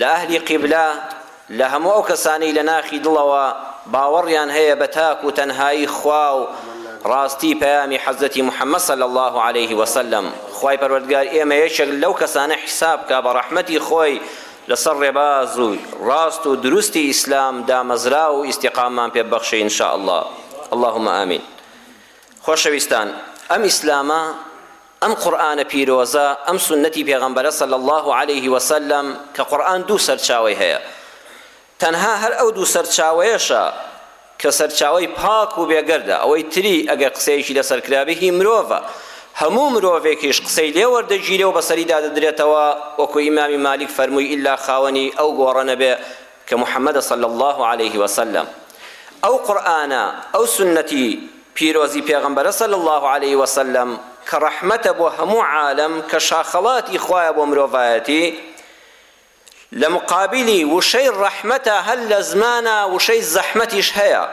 لە ئەهلی قیبلە، لە هەموو ئەو کەسانەی لە ناخی دڵەوە باوەڕیان هەیە بە تاک و تەنهایی خوا و ڕاستی پەیامی حەزرەتی محمد صلی اللە علیە وسلم، خوای پەروەردگار ئێمە یەکێک لەو کەسانە حیساب بکا بە ڕەحمەتی خۆی لەسەر ڕێباز و ڕاست و دروستی ئیسلام دامەزراو و ئیستیقاممان پێ ببەخشێ ان شاء اللە اللهم آمین خۆشەویستان ئەم ئیسلامە ئەم قورئانە پیرۆزە، ئەم سوننەتی پێغەمبەرە صلی اللە علیە و سلم، کە قورئان دوو سەرچاوەی هەیە، تەنها هەر ئەو دوو سەرچاوەیەشە کە سەرچاوەی پاک و بێگەردە، ئەوەی تری ئەگەر قسەیەکی لەسەر کرابێ هی مرۆڤە، هەموو مرۆڤێکیش قسەی لێ وەردەگیرێ و بەسەریدا دەدرێتەوە، وەکو ئیمامی مالیک فەرمووی، ئیلا خاوەنی ئەو گۆڕە نەبێ کە محمدە صلی اللە علیە وسلم، ئەو قورئانە ئەو سوننەتی پیرۆزی پێغەمبەرە صلی اللە علیە وسلم کە ڕەحمەتە بۆ هەموو عالەم کە شاخەڵاتی خوایە بۆ مرۆڤایەتی لە مقابلی وشەی ڕەحمەتە هەر لە زمانا وشەی زەحمەتیش هەیە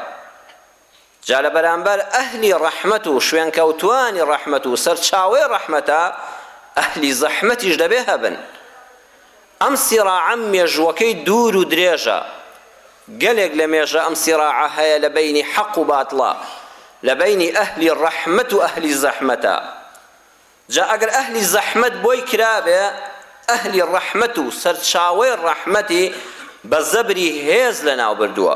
جا لە بەرامبەر ئەهلی ڕەحمەت و شوێنکەوتوانی ڕەحمەت و سەرچاوەی ڕەحمەتە ئەهلی زەحمەتیش دەبێ هەبن ئەم سیڕاعە مێژووەکەی دوور و درێژە گەلێک لە مێژە ئەم سیڕاعە هەیە لە بەینی حەق و باتڵە لە بەینی ئەهلی ڕەحمەت و ئەهلی زەحمەتە جا ئەگەر ئەهلی زەحمەت بۆی کرابێ ئەهلی ڕەحمەت و سەرچاوەی ڕەحمەتی بە زەبری هێز لەناو بردووە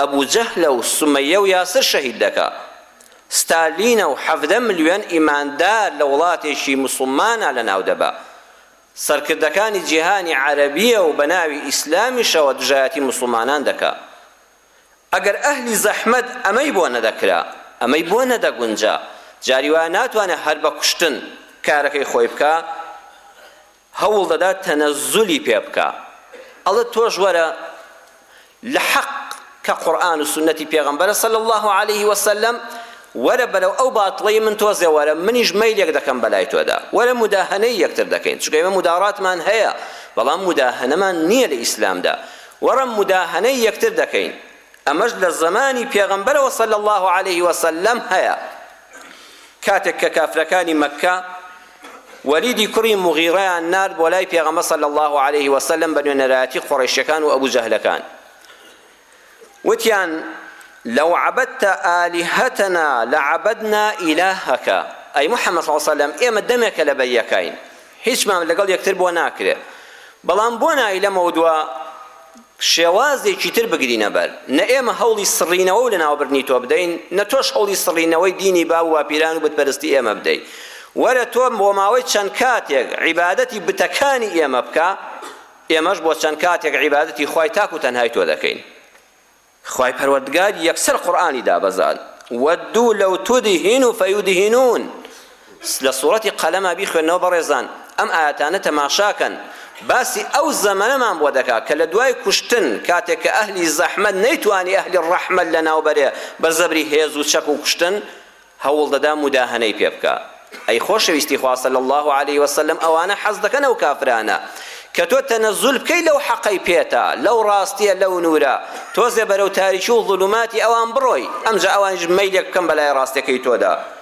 ئەبو جەهلە و سومەیە و یاسر شەهید دەکا ستالینە و حەڤدە ملیۆن ئیماندار لە وڵاتێکی موسڵمانا لەناو دەبا سەرکردەکانی جیهانی عەرەبیە و بەناوی ئیسلامیشەوە دژایەتی موسڵمانان دەکا ئەگەر ئەهلی زەحمەت ئەمەی بۆ نەدەکرا ئەمەی بۆ نەدەگونجا جاری وایە ناتوانێ هەر بە کوشتن کارەکەی خۆی بکا هەوڵ دەدات تەنەزولی پێ بکا ئەڵێت تۆش وەرە لە حەق کە قورئان و سونەتی پێغەمبەرە صلی اللە علیە وسلم وەرە بەرەو ئەو باتڵەی من تۆزێ وەرە منیش مەیلێک دەکەم بەلای تۆدا وەرە مداهەنەی یەکتر دەکەین چونکە ئێمە مداراتمان هەیە بەڵام مداهەنەمان نییە لە ئیسلامدا وەڕە مداهەنەی یەکتر دەکەین ئەمەش لە زەمانی پێغەمبەرەوە صلی اللە علیه وسلم هەیە کاتێک کە کافرەکانی مەککە وەلیدی کوڕی موغیڕەیان نارد بۆ لای پێغەمبەر صلی اللە علیه وسلم بە نوێنەرایەتی قوڕەیشەکان و ئەبو جەهلەکان وتیان لو عبدت آلهتنا لعبدنا إلهك ئەی محمد صلی الله علیه وسلم ئێمە دەمێکە لە بەریەکاین هیچمان لەگەڵ یەکتر بۆ ناکرێ بەڵام بۆ نایلەمەوە دوا شێوازێکی تر بگرینە بەر، نە ئێمە هەوڵی سڕینەوە و لەناوبردنی تۆ بدەین، نە تۆش هەوڵی سڕینەوەی دینی باو و باپیران و بتپەرستی ئێمە بدەی. وەرە تۆ بۆ ماوەی چەند کاتێک عیبادەتی بتەکانی ئێمە بکە، ئێمەش بۆ چەند کاتێک عیبادەتی خوای تاک و تەنهای تۆ دەکەین. خوای پەروەردگار یەکسەر قورئانی دابەزاند، وەدوو لەو تودهینو فیودهینون. لە سورەتی قەلەما بیخوێنەوە بەڕێزان ئەم ئایەتانە تەماشاکەن باسی ئەو زەمەنەمان بۆ دەکا کە لە دوای کوشتن کاتێک کە ئەهلی زەحمەت نەیتوانی ئەهلی ڕەحمەت لەناو بەرێ بە زەبری هێز و چەک و کوشتن هەوڵ دەدا موداهەنەی پێ بکا ئەی خۆشەویستی خوا صلی الله علیه وسلم ئەوانە حەز دەکەن ئەو کافرانە کە تۆ تەنەزول بکەی لەو حەقەی پێتە لەو ڕاستیە لەو نورە تۆزێ بەرەو تاریکی و ظلماتی ئەوان بڕۆی ئەمجا ئەوانیش مەیلێک بکەن بەلای ڕاستەکەی تۆدا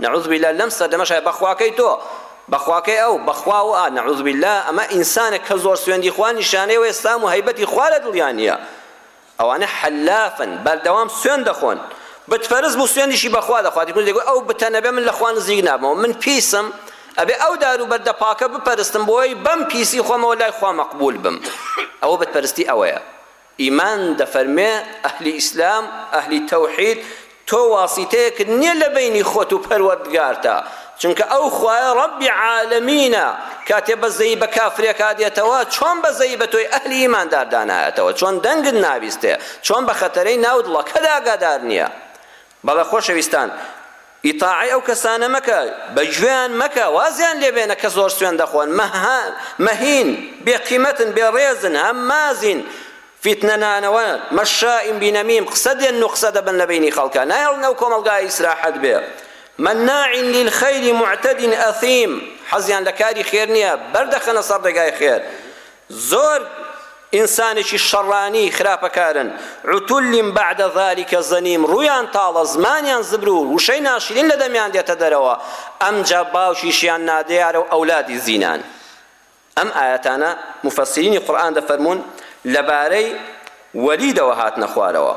نعوذ باللە لەم سەردەمەشا بەخوا کەی تۆ بەخوا کەی ئەو بەخوا و ئا نعوذ باللە ئەمە ئینسانە کە زۆر سوێندی خوا نیشانەی ئەوەیە سام و هەیبەتی خوا لە دڵیان نیە ئەوانە حلافن بەردەوام سوێند دەخۆن بت پەرست بوو سوێندیشی بەخوا دەخوات یکوز دەگوت ئەو بتە نەبێ من لە خوا نزیک نابمەوە من پیسم ئەبێ ئەو دارو بەردە پاکە بپەرستم بۆی بەم پیسی خۆمەوە لای خوا مەقبول بم ئەوە بت پەرستی ئەوەیە ئیمان دەفەرمێ، ئەهلی ئیسلام، ئەهلی تەوحید، تۆ واسیتەیەکت نیە لە بەینی خۆت و پەروەردگارتا، چونکە ئەو خوایە ڕەبی عالەمینە، کاتێ بەزەیی بە کافرێکا دێتەوە، چۆن بەزەیی بە تۆی ئەهلی ئیماندار دانایەتەوە، چۆن دەنگت نابیستێ، چۆن بە خەتەرەی ناو دڵەکەت ئاگادار نیە، بەڵێ خۆشەویستان ئیتاعەی ئەو کەسانە مەکە بە گوێیان مەکە وازیان لێ بێنە کە زۆر سوێن دەخۆن مەهین بێ قیمەتن بێ ڕێزن هەمازین فیتنە نانەوە مەشائیم بینەمیم قسە دێن و قسە دەبن لە بینی خەڵکە نایەڵن ئەو کۆمەڵگا ئیسراحەت بێ مناع للخير معتد أثيم حەزیان لە کاری خێر نییە بەردەخەنە سەر ڕێگای خێر زۆر ئینسانێکی شەڕانی خراپەکارن، عتل بعد ذلک زنیم، ڕوویان تاڵە، زمانیان زبر و وشەی ناشرین لە دەمیان دێتە دەرەوە، ئەمجا باوکیشیان نادیارە و ئەولادی زینان. ئەم ئایەتانە موفەسیرینی قورئان دەفەرموون لەبارەی وەلیدەوە هاتنە خوارەوە.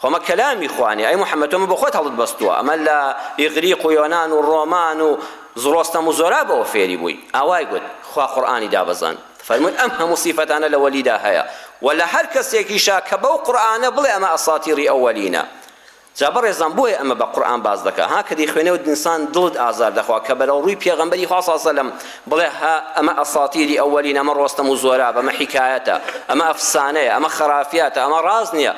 خۆ ئەمە کەلامی خوانێ ئەی محمد تۆ ئەمە بۆ خۆت هەڵت بەستووە ئەمە لە ئیغریق و یۆنان و ڕۆمان و زڕۆستەم و زۆرابەوە فێری بووی ئاوای گوت خوا قورئانی دابەزاند فەرمووی ئەم هەموو سیفەتانە لە وەلیدا هەیە و لە هەر کەسێکیشا کە بەو قورئانە بڵێ ئەمە ئەساتیری ئەوەلینە جا بەڕێزان بۆیە ئەمە بە قورئان باس دەکا ها کە دەیخوێنێ و ئینسان دڵت ئازار دەخوا کە بەرەوڕووی پێغەمبەری خوا صلی سەلەم بڵێ ها ئەمە ئەساتیری ئەوەلین ئەمە ڕۆستەم و زۆراب ئەمە حیکایەتە ئەمە ئەفسانەیە ئەمە خەرافیاتە ئەمە ڕاست نییە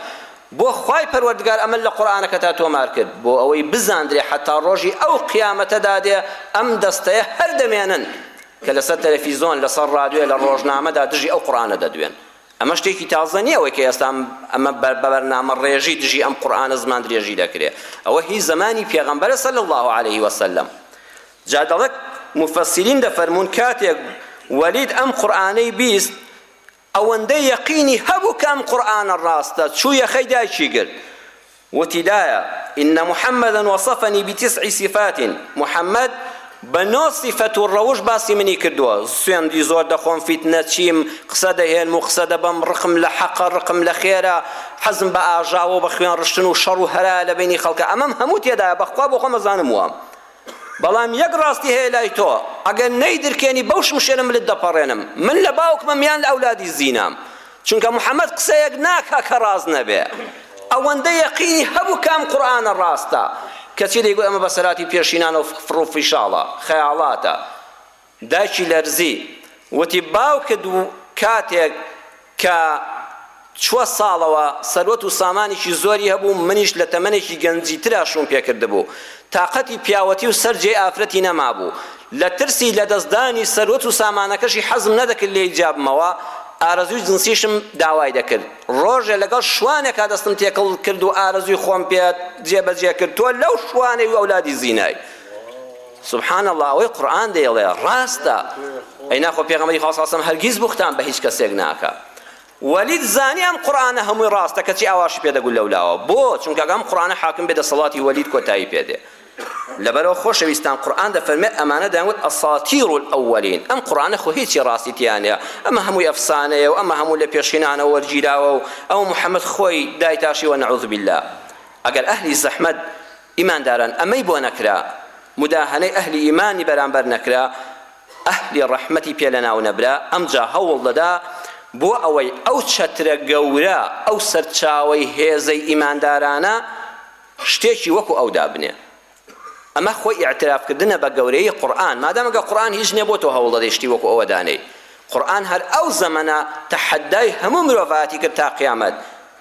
بۆ خوای پەروەردگار ئەمە لە قورئانەکەتا تۆمار کرد بۆ ئەوەی بزاندرێ حەتا ڕۆژی ئەو قیامەتە دادێ ئەم دەستەیە هەر دەمێنن کە لەسەر تەلەفیزۆن لەسەر ڕادوێ لە ڕۆژنامەدا دژی ئەو قورئانە دەدوێن ئەمە شتێکی تازە نیە ئەوەی کە ئێستا ئەمە بە بەرنامە ڕێژی دژی ئەم قورئانە زمان درێژی دەکرێ ئەوە هی زمانی پێغەمبەرە صلی الله علیه وسلم جا دەڵێت مفسرین دەفەرموون کاتێک وەلید ئەم قورئانەی بیست ئەوەندە یەقینی هەبوو کە ئەم قورئانە ڕاستە، چوو یەخەی دایکی گرت، وتی، دایە، ان محمدا وصفنی بتسع صفات، محمد بە نۆ سیفەت و ڕەوشت باسی منی کردووە، سوێندی زۆر دەخۆم، فیتنە چیم، قسە دەهێنم و قسە دەبەم، ڕقم لە حەقە، ڕقم لە خێرە، حەزم بە ئاژاوە و بە خوێن ڕشتن و شەڕ و هەرایە لە بەینی خەڵکا، ئەمەم هەموو تێدایە، بەخوا بۆ خۆم ئەزانم وام. بەڵام یەک ڕاستی هەیە لای تۆ ئەگەر نەیدرکێنی بەو شمشێرەم لت دەپەڕێنم من لە باوکمم یان لە ئەولادی زینام چونکە محمد قسەیەک ناکا کە ڕاست نەبێ ئەوەندە یەقینی هەبوو کام قورئانە ڕاستە کەچی دەیگوت ئەمە بەسەراتی پێشینانە و فڕوفیشاڵە خەیاڵاتە دایکی لەرزی وتی باوکت و کاتێک کە چوە ساڵەوە سەروەت و سامانێکی زۆری هەبوو منیش لە تەمەنێکی گەنجی ترا شووم پێکردبوو تاقەتی پیاوەتی و سەر جێی ئافرەتی نەمابوو لە ترسی لە دەست دانی سەروەت و سامانەکەشی حەزم نەدەکرد لێی جیابمەوە ئارەزووی جنسیشم داوای دەکرد ڕۆژێ لەگەڵ شوانێکا دەستم تێکەڵ کرد و ئارەزووی خۆم پێ جێ بەجێ کرد تۆ لەو شوانەی و ئەولادی زینای. سبحان اللە ئەوەی قورئان دەیڵێ ڕاستە ئەینا خۆ پێغەمبەری خوا صلی اللە علیە و سلم هەرگیز بوختان بە هیچ کەسێک ناکا وەلید زانی ئەم قورئانە هەمووی ڕاستە کەچی ئاواشی پێ دەگوت لەولاوە بۆ چونکە ئەم قورئانە حاکم بێ دەسەڵاتی وەلید کۆتایی پێ دێ لەبەرەوە خۆشەویستان قورئان دەفەرمێ ئەمانە دەیانگوت اساطیر الاولین ئەم قورئانە خۆ هیچی ڕاستی تیا نیە ئەمە هەمووی ئەفسانەیە و ئەمە هەموو لە پێشینانەوە وەرگیراوە و ئەو محەممەد خۆی دایتاشیوە نعوذ باللە ئەگەر ئەهلی زەحمەت ئیمانداران ئەمەی بۆ نەکرا موداهەنەی ئەهلی ئیمانی بەرامبەر نەکرا ئەهلی ڕەحمەتی پێ لەناونەبرا ئەمجا هەوڵ دەدا بۆ ئەوەی ئەو چەترە گەورە ئەو سەرچاوەی هێزەی ئیماندارانە شتێکی وەکو ئەو دابنێ ئەمە خۆی ئیعتراف کردنە بە گەورەی قورئان مادام گە قورئان هیچ نیە بۆ تۆ هەوڵ دەدەی شتی وەکو ئەوە دانێی قورئان هەر ئەو زەمەنە تەحەدای هەموو مرۆڤایەتی کرد تا قیامەت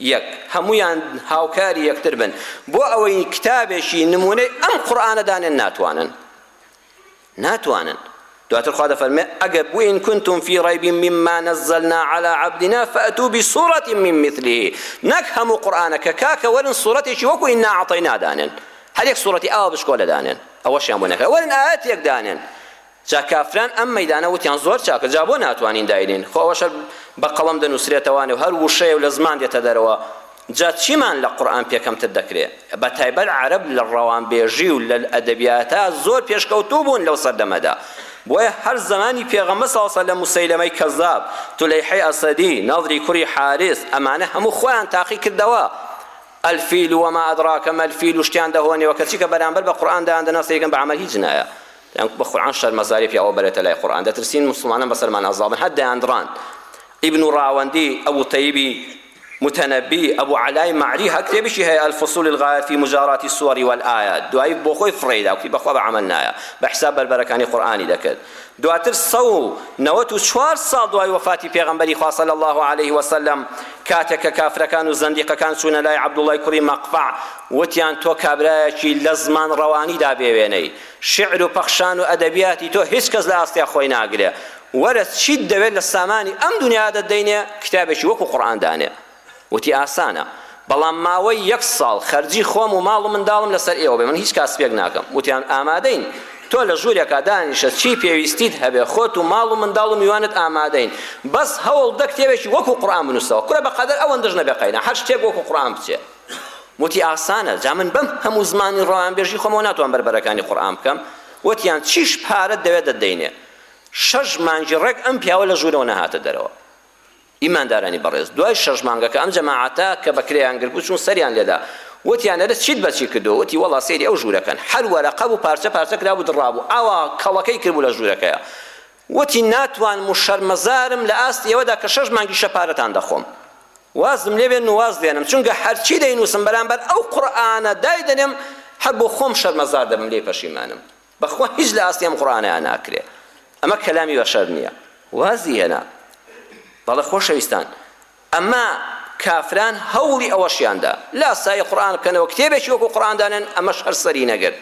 یەک، هەموویان هاوکاری یەکتر بن بۆ ئەوەی کتابێکی نموونەی ئەم قورئانە دانێن، ناتوانن. ناتوانن. دواتر خوا دەفەرمێ، ئەگەر بووئین کنتم فی ڕیب مما نزلنا علی عبدنا فاتو بسورە من مثله نەک هەموو قورئانەکە کاکە وەرن سورەتێکی وەکو انا اعطیناک دانێن هەر یەک سورەتی ئاوا بچکۆلە دانێن ئەوەشیان بۆ نەکرا وەرن ئایەتێک دانێن جا کافران ئەم مەیدانە وتیان زۆر چاکە جا بۆ ناتوانین داینێین خۆ ئەوەش هەر بە قەڵەم دەنووسرێتەوانێ و هەر وشەیە و لە زمان دێتە دەرەوە جا چیمان لە قورئان پێ کەمتر دەکرێ بە تایبەت عەرەب لە ڕەوانبێژی و لە ئەدەبیاتا زۆر پێشکەوتوو بوون لەو سەردەمەدا بۆیە هەر زەمانی پێغەمبەر ساڵ سە لە موسەیلەمەی کەزاب تولیحەی ئەسەدی نەضری کوری حارس ئەمانە هەموو خۆیان تاقی کردەوە الفیل وما ادراک ما الفیل و شتیان دەهۆنیەوە کەچی کە بەرامبەر بە قورئان دایان دەناسێکن بە عەمەل هیچ نایە یان بە قورعان شەرمەزاری پیاوە بەرێتە لای قورعان دەترسین موسڵمانان بەسەرمان ئازا بن هەر دەیاندڕان ابن راوندی ابو طیب متنبی ابو علای معری هەر کتێبیشی هەیە الفصول الغایە فی مجارات الصور والآیات دوایی بۆ خۆی فڕێیدا وتی بەخوا بە عمل نایە بە حساب بەربەرەکانی قورئانی دەکرد دواتر سە و نەوەت و چوار ساڵ دوای وفاتی پێغەمبەری خوا صلی الله علیه وسلم کاتێک کە کافرەکان و زەندیقەکان چوونە لای عبدالله کوری مقفع وتیان تۆ کابرایەکی لە زمان ڕەوانیدا بێوێنەی شیعر و پەخشان و ئەدەبیاتی تۆ هیچ کەس لە ئاستیا خۆی ناگرێ، وەرە چیت دەوێ لە سامانی ئەم دونیا دەتدەینێ کیتابێکی وەکو قورئان دانێ. وتی ئاسانە، بەڵام ماوەی یەک ساڵ خەرجی خۆم و ماڵ و منداڵم لەسەر ئێوە بێ من هیچ کات سپێک ناکەم. وتیان ئامادەین، تۆ لە ژوورێکا دانیشە چی پێویستیت هەبێ خۆت و ماڵ و منداڵ و میوانت ئامادەین، بەس هەوڵ بدە کتێبێکی وەکو قورئان بنووسەوە. کورە بەقەدەر ئەوەندەش نەبێ قەینا هەر شتێک وەکو قورئان بچێ. وتی ئاسانە جا من بەم هەموو زمانی ڕەوانبێژی خۆمەوە ناتوان بەربەرەکانی قورئان بکەم وتیان چیش پارەت دەوێت دەتدەینێ شەش مانگی ڕێک ئەم پیاوە لە ژوورەوە نەهاتە دەرەوە ئیماندارانی بەڕێز دوای شەش مانگەکە ئەم جەماعەتە کە بەکرێیان گربوو چون سەریان لێدا وتیان ئەرە چیت بەچی کردو وتی وەڵا سەیری ئەو ژوورەکەن هەر وەرەقە بوو پارچە پارچە کرابوو دڕابوو ئاوا کەڵەکەی کردبوو لە ژوورەکەیە وتی، ناتوانم و شەرمەزارم لە ئاست ئێوەدا کە شەش مانگیشە پارەتان دەخۆم وازم لێ بێنن و واز لێنەم، چونکە هەرچی دەینووسم بەرامبەر ئەو قورئانە دایدەنێم هەر بۆ خۆم شەرمەزار دەبم لێی پەشیمانم، بەخوا هیچ لە ئاستی ئەم قورئانەیا ناکرێ، ئەمە کەلامی بەشەر نییە. وازی هێنا. بەڵێ خۆشەویستان، ئەمما کافران هەوڵی ئەوەشیان دا لاسایی قورئان بکەنەوە کتێبێکی وەکو قورئان دانێن ئەمەش هەر سەری نەگرت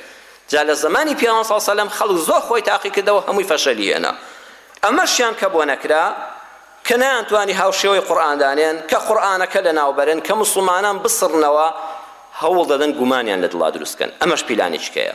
جا لە زەمانی پێغەمبەر صلی اللە علیە و سلم خەڵک زۆر خۆی تاقی کردەوە هەمووی فەشەلی هێنا ئەمەشیان کە بۆ نەکرا کە نەیانتوانی هاوشێوەی قورئان دانێن کە قورئانەکە لەناو بەرن کە موسڵمانان بسڕنەوە هەوڵ دەدەن گومانیان لە دڵا دروست کەن ئەمەش پیلانێکیکەیە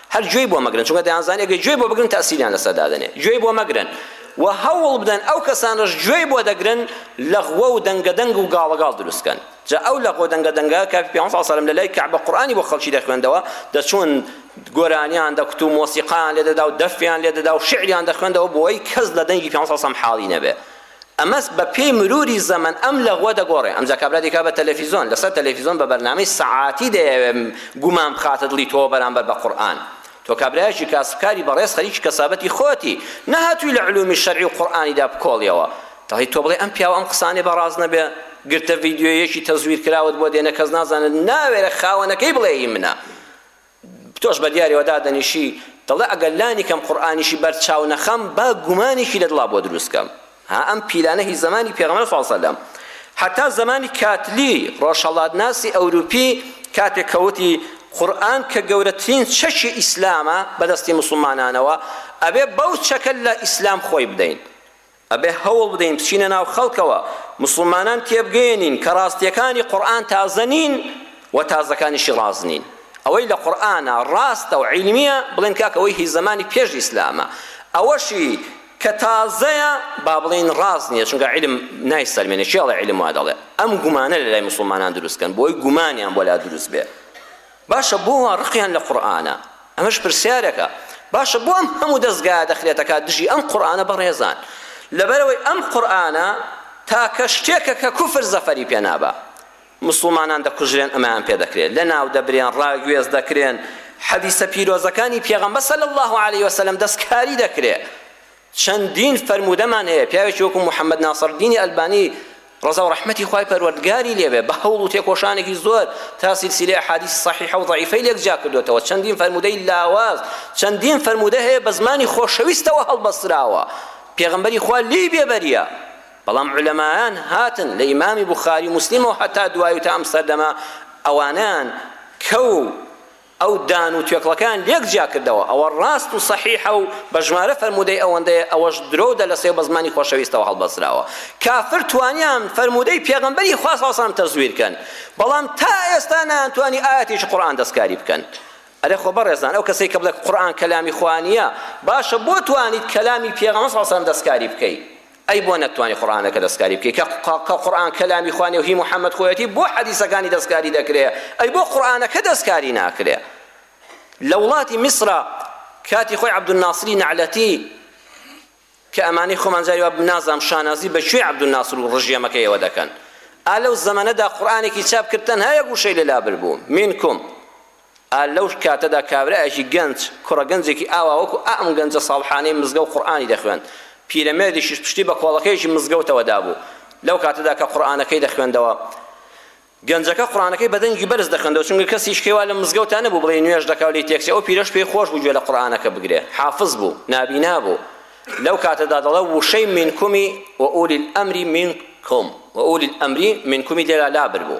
هەر گوێی بۆ مەگرن چونکە دەیانزانی ئەگەر گوێی بۆ بگرن تەئسیریان لەسەر دادەنێ گوێی بۆ مەگرن و هەوڵ بدەن ئەو کەسانەش گوێی بۆ دەگرن لەغوە و دەنگە دەنگ و گاڵە گاڵ دروست کەن جا ئەو لەغوە دەنگە دەنگە کە پێ صلی سەلم لە لای کەعبە قورئانی بۆ خەڵکی دەخوێندەوە دەچوون گۆرانیان دەکوت و مۆسیقایان لێ دەدا و دەفیان لێ دەدا و شعریان دەخوێندەوە بۆی کەس لە دەنگی پێ صلی سەلم حاڵی نەبێ ئەمەس بە پێی مروری زەمەن ئەم لەغوە دەگۆڕێ ئەمجا کابرا دەیکا بە تەلەفیزۆن لەسەر تەلەفیزۆن بە بەرنامەی سەعاتی دەیەوێ گومان بخاتە دڵی تۆوە بەرامبەر بە قورئان تۆ کابرایەکی کاسبکاری بەڕێز خەریکی کەسابەتی خۆتی نەهاتووی لە علومی شەرعی و قورئانیدا بکۆڵیەوە دەڵێی تۆ بڵێ ئەم پیاوە ئەم قسانەی بە ڕاست نەبێ گرتە ڤیدیۆییەکی تەزویر کراوت بۆ دێنە کەس نازانێت ناوێرە خاوەنەکەی بڵێ هی منە تۆش بە دیاریەوە دادەنیشی دەڵێ ئەگەر لانی کەم قورئانیشی بەر چاو نەخەم با گومانیکی لە دڵا بۆ دروست کەم ها ئەم پیلانە هی زەمانی پێغەمبەر سڵ سەلەم حەتا زەمانی کاتلی ڕۆژهەڵات ناسی ئەوروپی کاتێک کەوتی قورئان کە گەورەترین چەکی ئیسلامە بەدەستی موسڵمانانەوە ئەبێ بەو چەکە لە ئیسلام خۆی بدەین ئەبێ هەوڵ بدەین بچینە ناو خەڵکەوە موسڵمانان تێبگەیەنین کە ڕاستیەکانی قورئان تازە نین و تازەکانیشی ڕاست نین ئەوەی لە قورئانە ڕاستە و عیلمیە بڵێن کاکە ئەوەی هی زەمانی پێش ئیسلامە ئەوەشی کە تازەیە با بڵێین ڕاست نیە چونکە عیلم نایسەلمێنێ کێڵێ عیلم وا دەڵێ ئەم گومانە لە لای موسڵمانان دروست کەن بۆی گومانیان بۆ لا دروست بێ باشە بۆ وا ڕقیان لە قورئانە؟ ئەمەش پرسیارێکە. باشە بۆ ئەم هەموو دەزگایە دەخرێتەکە دژی ئەم قورئانە بەڕێزان؟ لەبەرئەوەی ئەم قورئانە تاکە شتێکە کە کوفر زەفەری پێ نابا. موسڵمانان دەکوژرێن ئەمەیان پێ دەکرێت، لەناو دەبرێن، ڕاگوێز دەکرێن، حەدیسە پیرۆزەکانی پێغەمبەر صلی اللە علیە وسلم دەستکاری دەکرێت. چەندین فەرموودەمان هەیە پیاوێکی وەکو محمد ناصرالدینی ئەلبانی ڕەزا و ڕەحمەتی خوای پەروەردگاری لێبێ بە هەوڵ و تێکۆشانێکی زۆر تا سیلسیلەی ئەحادیسی صەحیحە و ضەعیفەی لێک جیا کردووەتەوە چەندین فەرموودەی لاواز چەندین فەرموودە هەیە بە زمانی خۆشەویستەوە هەڵبەستراوە پێغەمبەری خوا لێی بێبەرییە بەڵام علەمایان هاتن لە ئیمامی بوخاری و موسلیمەوە هەتا دوایی و تا ئەم سەردەمە ئەوانەیان کەو ئەو دان و توێکڵەکەیان لێک جیا کردەوە ئەوە ڕاست و سەحیحە و بە ژمارە فەرموودەی ئەوەندەیە ئەوەش درۆ و دەلەسەیە و بە زمانی خۆشەویستەوە هەڵبەستراوە کافر توانیان فەرموودەی پێغەمبەری خوا صلی اللە علیە وسلم تەزویر کەن بەڵام تا ئێستا نەیانتوانی ئایەتێکی قورئان دەستکاری بکەن ئەرێ خۆ بەڕێزان ئەو کەسەی کە بڵێ قورئان کەلامی خوا نییە باشە بۆ توانیت کەلامی پێغەمبەر صلی اللە علیە وسلم دەستکاری بکەی ئەی بۆ نەتتوانی قورئانەکە دەستکاری بکەی کە کە قورئان کەلامی خوا نیەو هی محمد خۆیەتی بۆ حەدیسەکانی دەستکاری دەکرێ ئەی بۆ قورئانەکە دەستکاری ناکرێ لە وڵاتی میسرە کاتی خۆی عبدالناصری نعلەتی کە ئەمانەی خۆمان جاری واب نازام شانازی بە کوێ عبدالناصر و ڕژێمەکەیەوە دەکەن ئا لەو زەمەنەدا قورئانێکی چاپ کردن هەیە گوشەی لەلا بربوو منکم ئا لەو کاتەدا کابرایەکی گەنج، کوڕە گەنجێکی ئاوا وەکو ئائەم گەنجە ساڵحانەی مزگەو قورئانی دەخوێند، پیرەمێردیشیش پشتی بە کۆڵەکەیەکی مزگەوتەوە دابوو، لەو کاتەدا کە قورئانەکەی دەخوێندەوە، گەنجەکە قورئانەکەی بە دەنگی بەرز دەخوێندەوە، چونکە کەس هیچ کەی وا لەم مزگەوتا نەبوو بڵێی نوێژ دەکاو لێی تێکچێ، ئەو پیرەش پێی خۆش بوو گوێ لە قورئانەکە بگرێ، حافز بوو، نابینا بوو، لەو کاتەدا دەڵێ وشەی منکمی وئولی الامری منکم، وئولی الامری منکمی لێرا لابر بوو،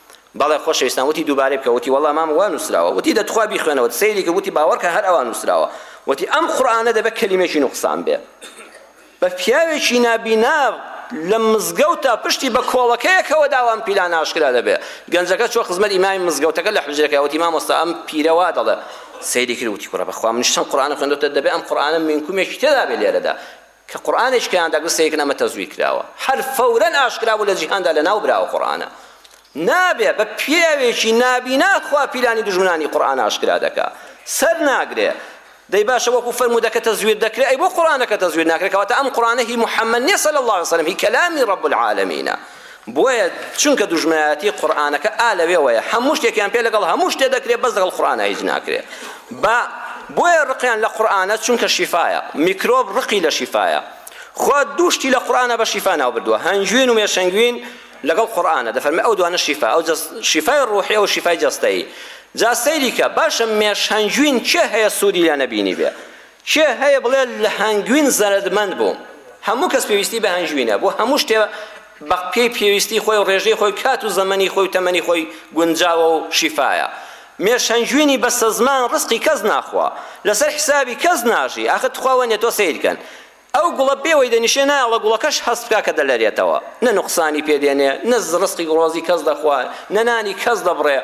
بەڵێ خۆشەویستان وتی دووبارەی بکە وتی وەڵا مامە وا نووسراوە وتی دە تخوا بیخوێنەوە سەیری کرد وتی باوەڕکە هەر ئەوا نووسراوە وتی ئەم قورئانە دەبێ کەلیمەیەکی نوقسان بێ بە پیاوێکی نابینا لە مزگەوتا پشتی بە کۆڵەکەیەکەوە داوام پیلان ئاشکرا دەبێ گەنجەکە چۆ خزمەت ئیمامی مزگەوتەکە لە حوجرەکە وتی مامۆستا ئەم پیرە وا دەڵێ سەیری کرد وتی کوڕە بەخوا منیش چەند قورئانە خوێندۆتە دەبێ ئەم قورئانە مینکومێکی تێدا بێ لێرەدا کە قورئانێکی کەیان دەگرت سەیرکن ئەمە تەزویر کراوە هەر فەورەن ئاشکرا بوو لە جیهاندا لە ناو براوە قورئانە نابێ بە پیاوێکی نابینا خوا پیلانی دوژمنانی قورئان ئاشکرا دەکا سەر ناگرێ دەی باشە وەکو فەرموودەکە تەزویر دەکرێ ئەی بۆ قورئانەکە تەزویر ناکرێ کەواتە ئەم قورئانە هی محەممەد نیە صلی الله علیه وسلم هی کەلامی رب العالمینە بۆیە چونکە دوژمنایەتی قورئانەکە ئا لەوێوەیە هەموو شتێکیان پێ لەگەڵ هەموو شتێ دەکرێ بەس لەگەڵ قورئانا هیچ ناکرێ با بۆیە ڕقیان لە قورئانە چونکە شیفایە میکرۆب ڕقی لە شیفایە خوا دوو شتی لە قورئانە بە شیفا ناو بردووە هەنجوین و مێشەنگوین لەگەڵ قورئانە دەفەرمێ ئەو دوانە شیفا ئەو جەس شیفای ڕوحی ئەو شیفای جەستەیی جا سەیری کە باشە مێش هەنجوین کێ هەیە سوودی لێ نەبینی بێ کێ هەیە بڵێ لە هەنگوین زەرەدمەند بووم؟ هەموو کەس پێویستی بە هەنگوینە بۆ هەموو شتێ بە پێی پێویستی خۆی و ڕێژەی خۆی کات و زەمەنی خۆی و تەمەنی خۆی گونجاوە و شیفایە مێش هەنگوینی بەسە زمان ڕزقی کەس ناخوا لەسەر حیسابی کەس ناژی ئاخر تخوا وەنیە تۆ سەیر کەن ئەو گوڵە بێوەی دەنیشێ نایەڵە گوڵەکەش هەست بکا کە دەلەرێتەوە نە نوقسانی پێ دێنێ نە ڕزقی ڕۆزی کەس دەخوا نە نانی کەس دەبڕێ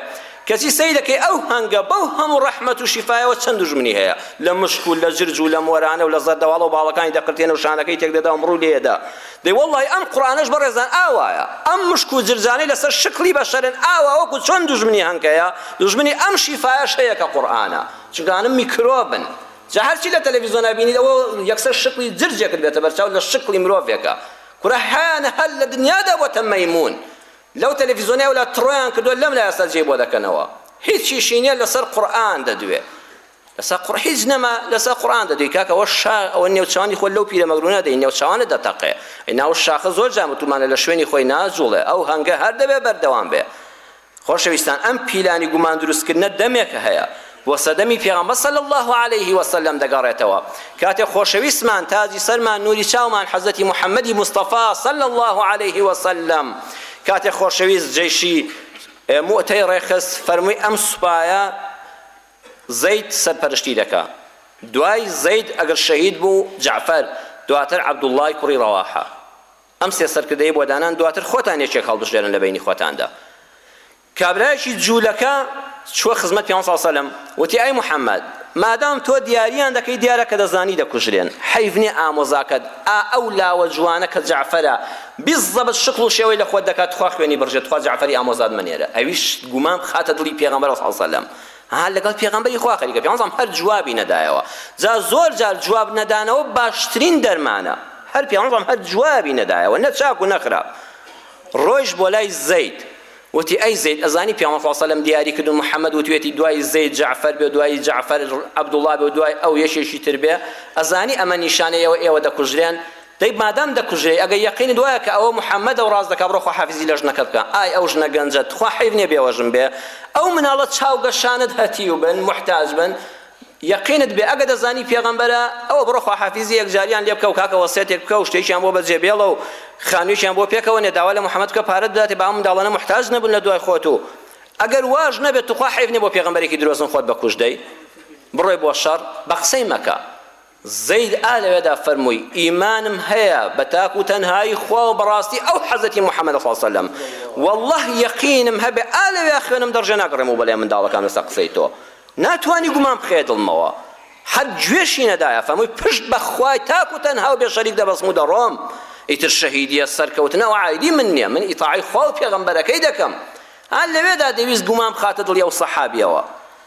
کەچی سەیرەکەی ئەو هەنگە بەو هەموو ڕەحمەت و شیفایەوە چەند دوژمنی هەیە لە مشک و لە جرج و لە مۆرانە و لە زەردەواڵە و باڵەکانی دەقرتێنێ و شانەکەی تێک دەدا و مڕوو لێ ئەدا دەی وەڵڵاهی ئەم قوڕانەش بەڕێزان ئاوایە ئەم مشک و جرجانەی لەسەر شکڵی بەشەرن ئاوا وەکو چۆن دوژمنی هەنگ هەیە دوژمنی ئەم شیفایەش هەیە کە قوڕانە چونکە ئەنە میکرۆبن جا هەرچی لە تەلەفیزۆن ئەبینیت ئەوە یەکسەر شکڵی جرجێکت بێتە بەرچاو لە شکڵی مرۆڤێکە کورە هەیانە هەر لە دنیادا بۆتە مەیموون لەو تەلەفیزۆنەی ئەولا تڕۆیان کردوە لەم لایە سەر جێی بۆ دەکەنەوە هیچیشی نیە لەسەر قورئان دەدوێ لەسەر قوڕ هیچ نەما لەسەر قورئان دەدوێ کاکە ئەوە شا ئەوە نێوچوانی خۆ لەو پیرە مەگرونە دەی نێوچوانە دەتەقێ ئینا و شاخە زۆر جار وتومانە لە شوێنی خۆی ناجوڵێ ئەو هەنگە هەر دەبێ بەردەوام بێ خۆشەویستان ئەم پیلانی گومان دروستکردنە دەمێک هەیە بۆ سەردەمی پێغەمبەر صلی اللە علیە وسلم دەگەڕێتەوە کاتێک خۆشەویستمان تاجی سەرمان نوری چاومان حەزرەتی محمدی مصطفی صلی اللە علیە وسلم کاتێک خۆشەویست جەیشی موتەی ڕێخست فەرمووی ئەم سوپایە زەید سەرپەرشتی دەکا دوای زەید ئەگەر شەهید بوو جعفەر دواتر عەبدوڵڵای کوڕی ڕەواحە ئەم سێ سەرکردەی بۆ دانان دواتر خۆتان یەکێک هەڵبژێرن لە بینی خۆتاندا کابرایەکی جوولەکە چووە خزمەت پێغەمبەر صلی اللە علیە و سلم وتی، ئەی محمد مادام تۆ دیاریان دەکەی دیارە کە دەزانی دەکوژرێن حەیف نیە ئامۆزاکەت ئا ئەو لاوە جوانە کە جەعفەرە بیزەبت شکڵ و شێوەی لە خۆت دەکات تخوا خوێنی بڕژێت تخوا جەعفەری ئامۆزات مەنێرە ئەویش گومان بخاتە دڵی پێغەمبەر صلی اللە علیە و سلم ها لەگەڵ پێغەمبەری خوا خەریکە پێغەمبەر صلی اللە علیە و سلم هەر جوابی نەدایەوە جا زۆر جار جواب نەدانەوە باشترین دەرمانە هەر پێغەمبەر صلی اللە علیە و سلم هەر جوابی نەدایەوە نە چاک و نە خراپ ڕۆیشت بۆ لای زەید وتی، ئەی زەید ئەزانی پێامبەر صلی اللە علیە و سلم دیاری کردون محمد وتویەتی دوای زەید جەعفەر بێ و دوای جەعفەر عبداللە بێ و دوای ئەو یەکێکی تر بێ ئەزانی ئەمە نیشانەی ئەوە ئێوە دەکوژرێن دەی مادام دەکوژرێی ئەگەر یەقینت وایە کە ئەوە محمدە و ڕاست دەکا بڕۆ خوا حافیزی لە ژنەکەت بکە ئای ئەو ژنە گەنجە تخوا حەیف نیە بێوەژن بێ ئەو مناڵە چاو گەشانت هەتیو بن محتاج بن یەقینت بێ ئەگە دەزانی پێغەمبەرە ئەوە بڕۆ خواحافیزی یەکجاریان لێ بکە و کاکە وەسێتێک بکە و شتێکیان بۆ بەجێ بێڵە و خانویەکیان بۆ پێکەوە نێ داوا لە محمد بکە پارەت بداتێ با ئەو منداڵانە موحتاج نەبن لە دوای خۆت و ئەگەر واش نەبێ توخوا حەیف نیە بۆ پێغەمبەرێکی درۆزن خۆت بە کوشت دەی بڕۆی بۆ شەڕ بە قسەی مەکە زەید، ئا لەوێدا فەرمووی، ئیمانم هەیە بە تاک و تەنهایی خوا و بەڕاستی ئەو حەزرەتی محمدە صلی اللە علیه وسلم، واللە یەقینم هەبێ ئا لەوێ خوێنم دەڕژێ ناگەڕێمەوە بەلای منداڵەکانم لەسەر قسەی تۆ ناتوانی گومان بخەیە دڵمەوە حەد گوێشی نەدایە فەرمووی، پشت بە خوای تاک و تەنها و بێ شەریک دەبەستم و دەڕۆم، ئیتر شەهیدیە سەرکەوتنە ئەوە عایدی من نیە، من ئیتاعەی خوا و پێغەمبەرەکەی دەکەم، ئا لەوێدا دەیویست گومان بخاتە دڵی ئەو سەحابیەوە،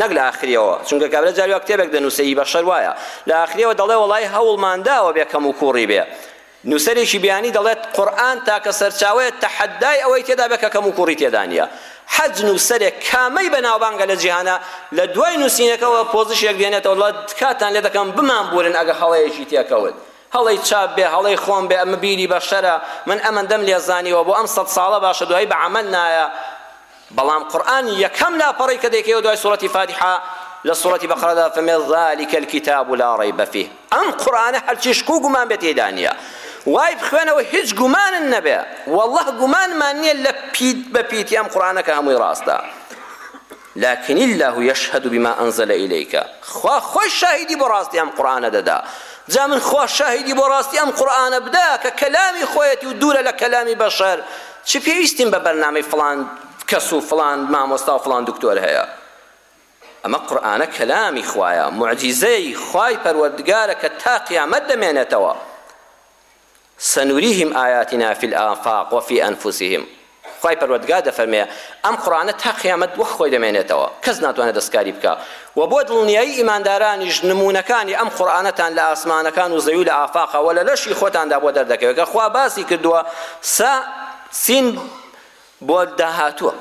نەک لە ئاخریەوە چونکە کابرا جاری وا کتێبێک دەنووسێ ی بەشەر وایە لە ئاخریەوە دەڵێ وەڵای هەوڵمان داوە بێ کەم و کووڕی بێ نووسەرێکی بیانی دەڵێت قورئان تاکە سەرچاوەیە تەحەدای ئەوەی تێدا بێ کە کەم و کووڕی تێدا نییە حەج نووسەرێک کامەی بەناوبانگە لە جیهانا لە دوای نووسینەکەەوە پۆزشێک دێنێتەوە دەڵێت تکاتان لێ دەکەم بمانبوورن ئەگە هەڵەیەکی تێکەوت هەڵەی چاپ بێ هەڵەی خۆم بێ ئەمە بیری بەشەرە من ئەمەندەم لێزانیوە بۆ ئەم سەد ساڵە باشە دوایی بە عەمەل نایە بەڵام قورئان یەکەم لاپەڕەی کە دەیکەیەوە دوای سورەتی فاتیحە لە سورەتی بەقەرەدا فەرمێ ذلک الکتاب لا ریب فیه ئەم قورئانە هەرچی شک و گومان بێ تێیدا نیە وای بخوێنەوە هیچ گومانن نەبێ واللە گومانمان نیە لە پیت بە پیتی ئەم قورئانە کە هەمووی ڕاستە لكن الله يشهد بما أنزل إليك خوا خوش شاهدي براستي أم قرآن ددا جا من خوا شاهدي براستي أم قرآن بدا ككلامي خويتي ودولة لكلامي بشر چ پێویستیم بە بەرنامەی فڵان کەس و فڵان مامۆستا و فڵان دکتۆر هەیە؟ ئەمە قورئانە کەلامی خوایە، موعجیزەی خوای پەروەردگارە کە تا قیامەت دەمێنێتەوە، سنریهم آیاتنا فی الآفاق و فی أنفسهم، خوای پەروەردگار دەفەرمێ ئەم قورئانە تا قیامەت وەک خۆی دەمێنێتەوە، کەس ناتوانێ دەستکاری بکا. وە بۆ دڵنیایی ئیماندارانیش نموونەکانی ئەم قورئانەتان لە ئاسمانەکان و زەوی و لە ئافاقا وە لە لەشی خۆتاندا بۆ دەردەکەوێت کە خوا باسی کردووە سە سین بۆ داهاتووە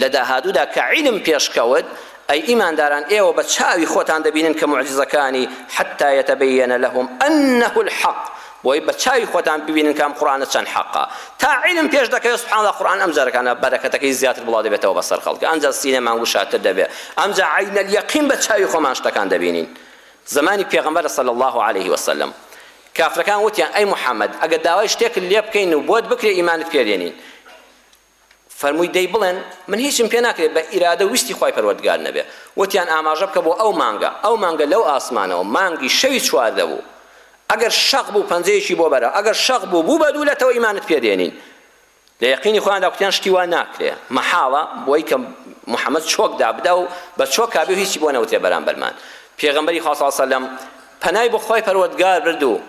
لە داهاتوودا کە عیلم پێشکەوت ئەی ئیمانداران ئێوە بە چاوی خۆتان دەبینن کە موعجیزەکانی حتی یتبین لهم انه الحق بۆی بە چاوی خۆتان ببینن کە ئەم قورئانە چەند حەقە تا عیلم پێش دەکەوێت سبحان اللە قورئان ئەم جارەکانە بەرەکەتەکەی زیاتر بڵاو دەبێتەوە بەسەر خەڵک ئەمجا سینەمان وشاتر دەبێت ئەمجا عین الیقین بە چاوی خۆمان شتەکان دەبینین زەمانی پێغەمبەرە صلی اللە علیه وسلم کافرەکان وتیان ئەی محمد ئەگەر داوای شتێکت لێ بکەین و بۆت بکرێ ئیمانت پێ دێنین فەرمووی دەی بڵێن من هیچم پێ ناکرێ بە ئیرادە و ویستی خوای پەروەردگار نەبێ وتیان ئاماژە بکە بۆ ئەو مانگە ئەو مانگە لەو ئاسمانەوە مانگی شەوی چواردە بوو ئەگەر شەق بوو پەنجەیەکی بۆ بەرە ئەگەر شەق بوو بوو بە دوو لەتەوە ئیمانت پێ دێنین لە یەقینی خۆیاندا کوتیان شتی وا ناکرێ مەحاڵە بۆی کە محەممەد چۆک دابدا و بە چۆکا بێ هیچی بۆ نەوتێ بەرامبەرمان پێغەمبەری خوا صلی الله علیه و سلم پەنای بۆ خوای پەروەردگار برد و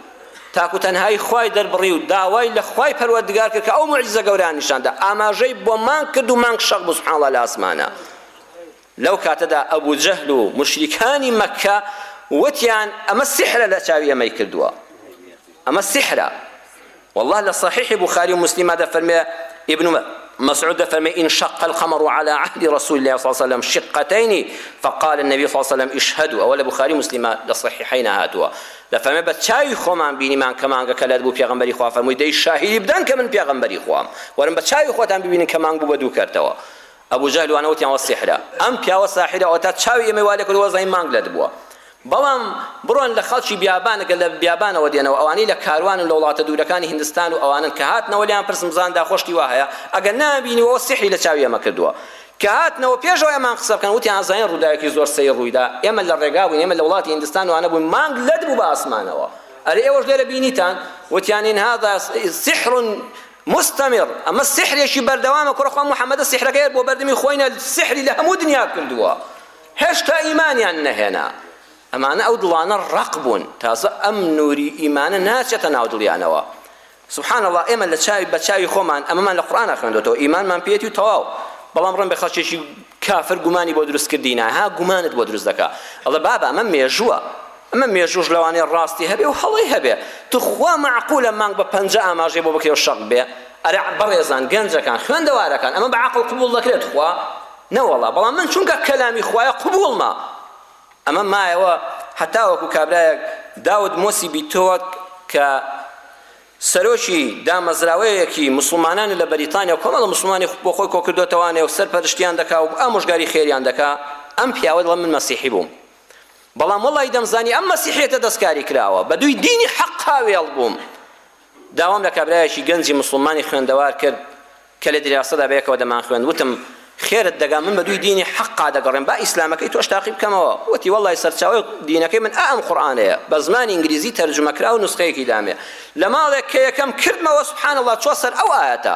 تاک و تەنهایی خوای دەربڕی و داوای لە خوای پەروەردگار کرد کە ئەو موعجیزە گەورەیان نیشان دا ئاماژەی بۆ مانگ کرد و مانگ شەق بوو سبحان اللە لە ئاسمانا لەو کاتەدا ئەبو جەهل و موشریکانی مەککە وتیان ئەمە سحرە لە چاوی ئێمەی کردووە ئەمە سحرە وەڵڵا لە سەحیحی بوخاری و موسلیما دەفەرموێ ئیبن مسعود دەفەرموێ ان شق القمر علی عهد رسول اللە صلی اللە علیە وسلم شقتین فقال النبی صلی اللە علیە وسلم اشهدوا ئەوە لە بوخاری و موسلیما لە سەحیحەینا هاتووە دەفەرموێ بە چاوی خۆمان بینیمان کە مانگەکە لەت بوو پێغەمبەری خوا فەرمووی دەی شاهیدی بدەن کە من پێغەمبەری خوام وەرن بە چاوی خۆتان ببینن کە مانگ بوو بە دوو کەرتەوە ئەبو جەهل وانە وتیان وە سیحرە ئەم پیاوە ساحرە ئەوەتا چاوی ئێمەی وا لێ کردووە زانی مانگ لەت بووە بەڵام بڕۆن لە خەڵکی بیابان گەر لە بیابانەوە دێنەوە ئەوانەی لە کاروان و لە وڵاتە دوورەکانی هندستان و ئەوانەن کە هاتنەوە لێیان پرسن بزاندا خۆشکی وا هەیە ئەگەر نەیان بینیوەوە سیحری لە چاوی ئێمە کردووە کە هاتنەوە پێش ئەوەی ئەمان قسە بکەن وتیان ئەزانین ڕووداوێکی زۆر سەیر ڕوویدا ئێمە لە ڕێگا بووین ئێمە لە وڵاتی هندستان وانە بووین مانگ لەت بوو بە ئاسمانەوە ئەرێ ئێوەش لێرە بینیتان وتیان ان هذا سحر مستمر ئەمە سحرێکی بەردەوامە کوڕە خۆ محەممەدە سحرەکەی بۆ بەردەمی خۆینە سحری لە هەموو دنیا کردووە هێشتا ئیمانیان نەهێنا ئەمانە ئەو دڵانە ڕەق بوون تازە ئەم نوری ئیمانە ناچێتە ناو دڵیانەوە سبحان اللە ئێمە لە چاوی بە چاوی خۆمان ئەمەمان لە قورئانا خوێندۆتەوە ئیمانمان پێیەتی و تەواو بەڵام ڕەنبێ خەڵکێکی کافر گومانی بۆ دروست کردینە ها گومانت بۆ دروست دەکا ئەڵێ بابە ئەمە مێژووە ئەمە مێژووش لەوانەیە ڕاستی هەبێ و هەڵەی هەبێ توخوا مەعقولە مانگ بە پەنجا ئاماژەی بۆ بکرێ و شەق بێ ئەرێ بەڕێزان گەنجەکان خوێندەوارەکان ئەمە بە عەقڵ قبوڵ دەکرێ توخوا نەوەڵا بەڵام من چونکە کەلامی خوایە قبوڵمە ئەمە مایەوە هەتاوەکو کابرایەک داود مۆسی بیتۆک کە سەرۆکی دامەزراوەیەکی مسوڵمانان لە بەریتانیا و کۆمەڵە مسوڵمانی بۆ خۆی کۆکردۆتەوانێ و سەرپەرشتیان دەکا و ئامۆژگاری خێریان دەکا ئەم پیاوە دەڵێ من مەسیحی بووم بەڵام وەڵی دەمزانی ئەم مەسیحیەتە دەستکاری کراوە بە دووی دینی حەق قاوێڵ بووم داوام لە کابرایەکی گەنجی موسڵمانی خوێندەوار کرد کە لە دریاسەدا بەیەکەوە دەمانخوێند، وتم، خێرت دەگا من بە دووی دینی حەقا دەگەڕێم، با ئیسلامەکەی تۆش تاقی بکەمەوە، وتی، وەڵڵای سەرچاوەی دینەکەی من ئا ئەم قورئانەیە، بە زمانی ئینگلیزی تەرجومەکراو نوسخەیەکی دامێ، لە ماڵێک کە یەکەم کردمەوە، سبحان اللە، چووە سەر ئەو ئایەتە.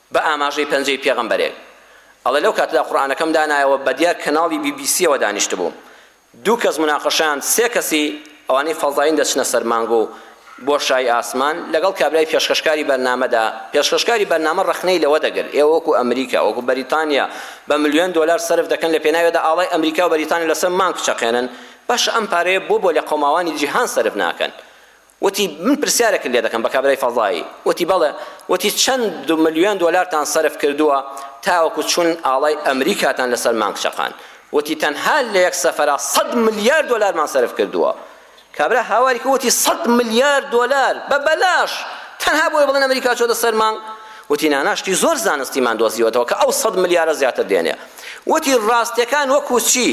بە ئاماژەی پەنجەی پێغەمبەرێک ئەڵێ لەو کاتەدا قورئانەکەم دانایەوە بەدیار کەناڵی بی بی سیەوە دانیشتبووم دوو کەس مناقەشەیان سێ کەسی ئەوانەی فەزایین دەچنە سەر مانگ و بۆشایی ئاسمان لەگەڵ کابرای پێشکەشکاری بەرنامەدا پێشکەشکاری بەرنامە ڕەخنەی لەوە دەگرت ئێوە وەکو ئەمریکا وەکو بەریتانیا بە ملیۆن دۆلار سەرف دەکەن لە پێناوێدا ئاڵای ئەمریکا و بەریتانیا لەسەر مانگ بچەقێنن باشە ئەم پارەیە بۆ بۆ لەقەوماوانی جیهان سەرف ناکەن وتی، من پرسیارێکت لێ دەکەم بە کابرای فەزایی، وتی، بەڵێ، وتی، چەند ملیۆن دۆلارتان سەرف کردووە تاوەکو چوون ئاڵای ئەمریکاتان لەسەر مانگ چەقاند؟ وتی، تەنها لە یەک سەفەرا سەد ملیار دۆلارمان سەرف کردووە. کابرا هاواری کرد، وتی، سەد ملیار دۆلار؟ بە بەلاش؟ تەنها بۆ ئەوەی بڵێن ئەمریکا چۆتە سەر مانگ؟ وتی، نا نا، شتی زۆر زانستیمان دۆزیوەتەوە کە ئەو سەد ملیارە زیاتر دێنێ. وتی، راستییەکان وەکو چی؟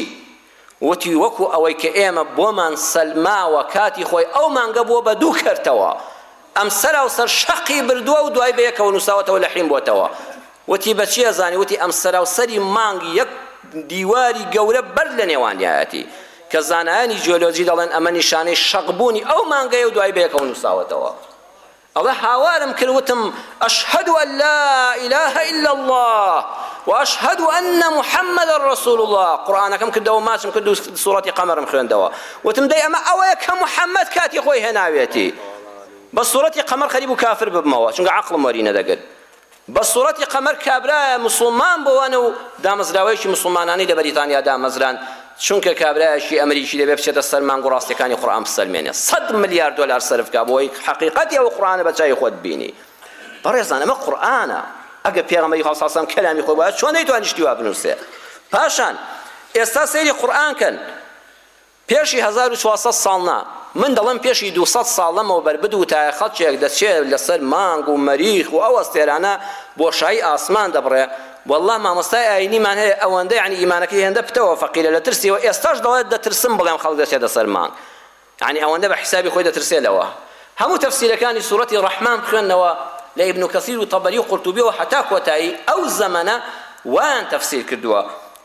وتی، وەکو ئەوەی کە ئێمە بۆمان سەلماوە کاتی خۆی ئەو مانگە بووە بە دوو کەرتەوە، ئەم سەراوسەر شەقی بردووە و دوای بەیەکەوە نووساوەتەوە لە حین بۆتەوە. وتی، بە چی ئەزانی؟ وتی، ئەم سەراوسەری مانگ یەک دیواری گەورە بەرد لە نێوانیایەتی، کە زانایانی جیۆلۆجی دەڵێن ئەمە نیشانەی شەق بوونی ئەو مانگەیە و دوای بەیەکەوە نووساوەتەوە. ئەڵێ هاوارم کرد وتم، اشهد ان لا اله الا اللە و اشهد ان محمدا رسول اللە، قورئانەکەم کردەوە ماچم کرد و سورەتی قمرم خوێندەوە، وتم دەی ئەمە ئەوەیە کە محمد کاتی خۆی هێناوێتی، بەس سورەتی قمر قەریب بوو کافر ببمەوە، چونکە عەقڵم وەری نەدەگرت. بە سورەتی قەمەر کابرایە موسڵمان بۆوانە و دامەزراوەیەکی موسڵمانانەی لە بەریتانیا دامەزراند چونکە کابرایەکی ئەمریکی دەبێت بچێتە سەر مانگ و ڕاستیەکانی قورئان بسەلمێنێت سەد ملیار دۆلار سەرف کا بۆی حەقیقەتی ئەو قورئانە بە چاوی خۆت بینی بەڕێزان ئەمە قورئانە ئەگەر پێغەمبەری خوا صلی الله کەلامی خۆی بوایە چۆن نەیتوانی شتی وا بنووسێ پاشان ئێستا سەیری قورئان کەن پێشی هەزار و چوار سەد ساڵ نا، من دەڵێم پێشی دوو سەد ساڵ لەمەوبەر بدووتایە خەڵکێک دەچێ لەسەر مانگ و مەریخ و ئەو ئەستێرانە بۆشایی ئاسمان دەبڕێ، وەڵلا مامۆستای ئایینیمان هەیە ئەوەندە یەعنی ئیمانەکەی هێندە پتەوە فەقیرە لە ترسیەوە ئێستاش دەڵێ دەترسم بڵێم خەڵک دەچێتە سەر مانگ یەعنی ئەوەندە بە حیسابی خۆی دەترسێ لەوە. هەموو تەفسیرەکانی سورەتی ڕەحمان بخوێنەوە لە ئیبن کەسیر و تەبەری و قورتوبیەوە هەتا کۆتایی ئەو زەمەنە وایان تەفسیر کردووە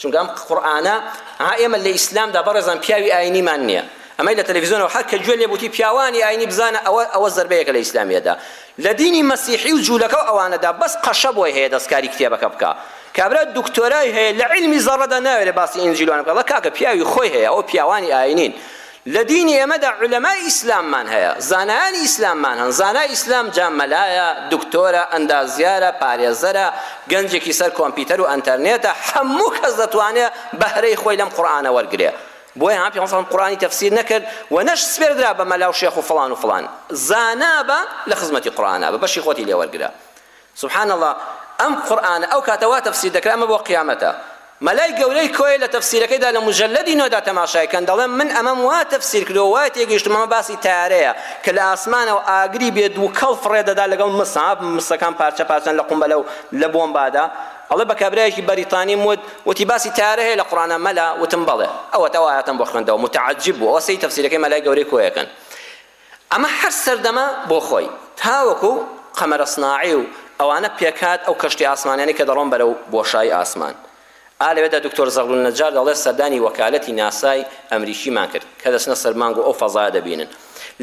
چونکە ئەم قورئانە ها ئێمە لە ئیسلامدا بەڕێزان پیاوی ئاینیمان نییە ئەمەی لە تەلەفیزیۆنەوە هەر کە گوێ لێ بووتی پیاوانی ئاینی بزانە ئەوە ئەوە زەربەیەکە لە ئیسلامیەتدا لە دینی مەسیحی و جوولەکە و ئەوانەدا بەس قەشە بۆی هەیە دەستکاری کتێبەکە بکا کابرا دکتۆرای هەیە لە عیلمی زەڕەدا ناوێرێ باسی ئینجیلوان بکا بە کاکە پیاوی خۆی هەیە ئەوە پیاوانی ئاینین لە دینی ئێمەدا عولەمای ئیسلاممان هەیە، زانایانی ئیسلاممان هەن، زانای ئیسلام جا مەلایە، دکتۆرە، ئەندازیارە، پارێزەرە، گەنجێکی سەر کۆمپیتەر و ئەنتەرنێتە، هەموو کەس دەتوانێ بەهرەی خۆی لەم قورئانە وەرگرێ. بۆیە هەم پێغەمبەر سەڵەم قورئانی تەفسیر نەکرد و نەش سپێردرا بە مەلا و شێخ و فڵان و فڵان. زانا بە لە خزمەتی قورئانا بە، بەشی خۆتی لێ وەرگرە. سبحان اللە ئەم قورئانە ئەو کاتە وا تەفسیر دەکرا ئەمە بۆ قیامەتە مەلای گەورەی کۆیە لە تەفسیرەکەیدا لە موجەلەدی نۆدا تەماشای کەن دەڵێ من ئەمەم وا تەفسیر کردوە وای تێگەیشتم ئەمە باسی تەیارەیە کە لە ئاسمانەوە ئاگری بێ دووکەڵ فڕێ دەدا لەگەڵ مس ها مسەکان پارچە پارچەن لە قومبەلە و لە بۆمبادا ئەڵێ بە کابرایەکی بەریتانیم وت وتی باسی تەیارە هەیە لە قورئانا مەلا وتم بەڵێ ئەوەتا ئەو ئایاتەم بۆ خوێندەوە متعجب بوو ئەوە سەیری تەفسیرەکەی مەلای گەورەی کۆیە کەن ئەمە هەر سەردەمە بۆ خۆی تاوەکو قەمەرەسناعی و ئەوانە پێکهات ئەو کەشتی ئاسمانیانەی کە دەڕۆن بەرەو بۆشایی ئاسمان ئا لەوێدا دکتۆر زەغلول نەجار دەڵێت سەردانی وەکالەتی ناسای ئەمریکیمان کرد کە دەچنە سەر مانگ و ئەو فەزایە دەبینن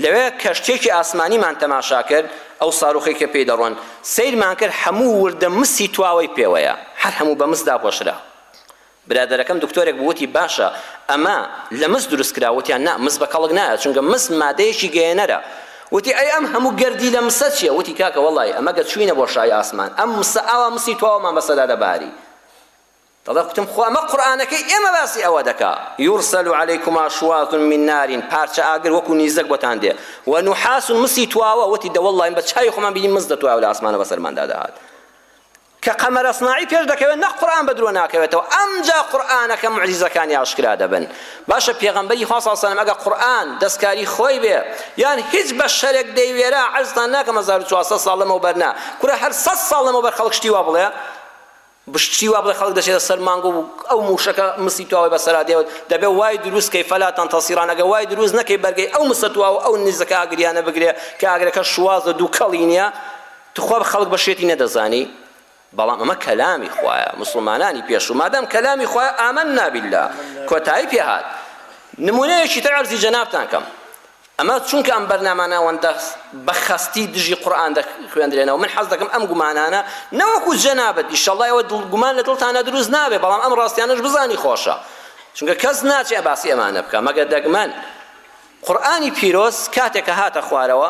لەوێ کەشتیەکی ئاسمانیمان تەماشا کرد ئەو ساروخەی کە پێی دەڕۆن سەیرمان کرد هەموو وردە مسی تواوەی پێوەیە هەر هەموو بە مس داپۆشرا برادەرەکەم دکتۆرێک بوو وتی باشە ئەمە لە مس دروست کرا وتیان نا مس بە کەڵک نایە چونکە مس مادەیەکی گەیەنەرە وتی ئەی ئەم هەموو گەردی لە مسە چیە وتی کاکە وەڵای ئەمە گە چوینە بۆ شای ئاسمان ئەم مسە ئاوا مسی تواوەمان بەسەرا لە باری دەڵێ کوتم خۆ ئەمە قورئانەکەی ئێمە باسی ئەوە دەکا یورسل علیکم اشواز من نار پارچە ئاگر وەکو نیزەک بۆتان دێ و نحاس مسی تواوە وتی دە وەڵای بە چاوی خۆمان بینی مس دەتوایە لە ئاسمانە بەسەرماندا دەهات کە قەمەرە سناعی پێش دەکەوێت نەک قورئان بە درۆ ناکەوێتەوە ئەمجا قورئانەکە موعجیزەکانی ئاشکرا دەبن باشە پێغەمبەری خوا صلی اللە علیە و سلم ئەگەر قورئان دەستکاری خۆی بێ یان هیچ بەشەرێک دەیوێرا عەرزتان ناکەم هەزار و چوار سەد ساڵ لەمەوبەر نا کورە هەر سەد ساڵ لەمەوبەر خەڵک شتی وا بڵێ بشتی وا بڵێ خەڵک دەچێتە سەر مانگۆ و ئەو موشەکە مسی تواوەی بەسەرا دێت دەبێ وای دروست کەی فەلا تەنتەسیران ئەگە وای دروست نەکەی بەرگەی ئەو مسە تواوە ئەو نزەکە ئاگریانە بگرێ کە ئاگرەکە شواز و دوو کەڵی نییە توخوا بە خەڵک بە شێتی نەدەزانی بەڵام ئەمە کەلامی خوایە مسلمانانی پێشوو مادام کەلامی خوایە ئامن نابیللا کۆتایی پێهات نمونەیەکی تر عەرزی جەنابتان کەم ئەمە چونکە ئەم بەرنامانە ئەوەندە بە خەستی دژی قورئان دەخوێندرێنەوە من حەز دەکەم ئەم گومانانە نەوەکو جەنابەت ئیشەڵڵا ئەوە دڵ گومان لە دڵتانە دروست نابێ بەڵام ئەم ڕاستیانەش بزانی خۆشە چونکە کەس ناچێ باسی ئەمانە بکە مەگە دەگمەن قورئانی پیرۆز کاتێک کە هاتە خوارەوە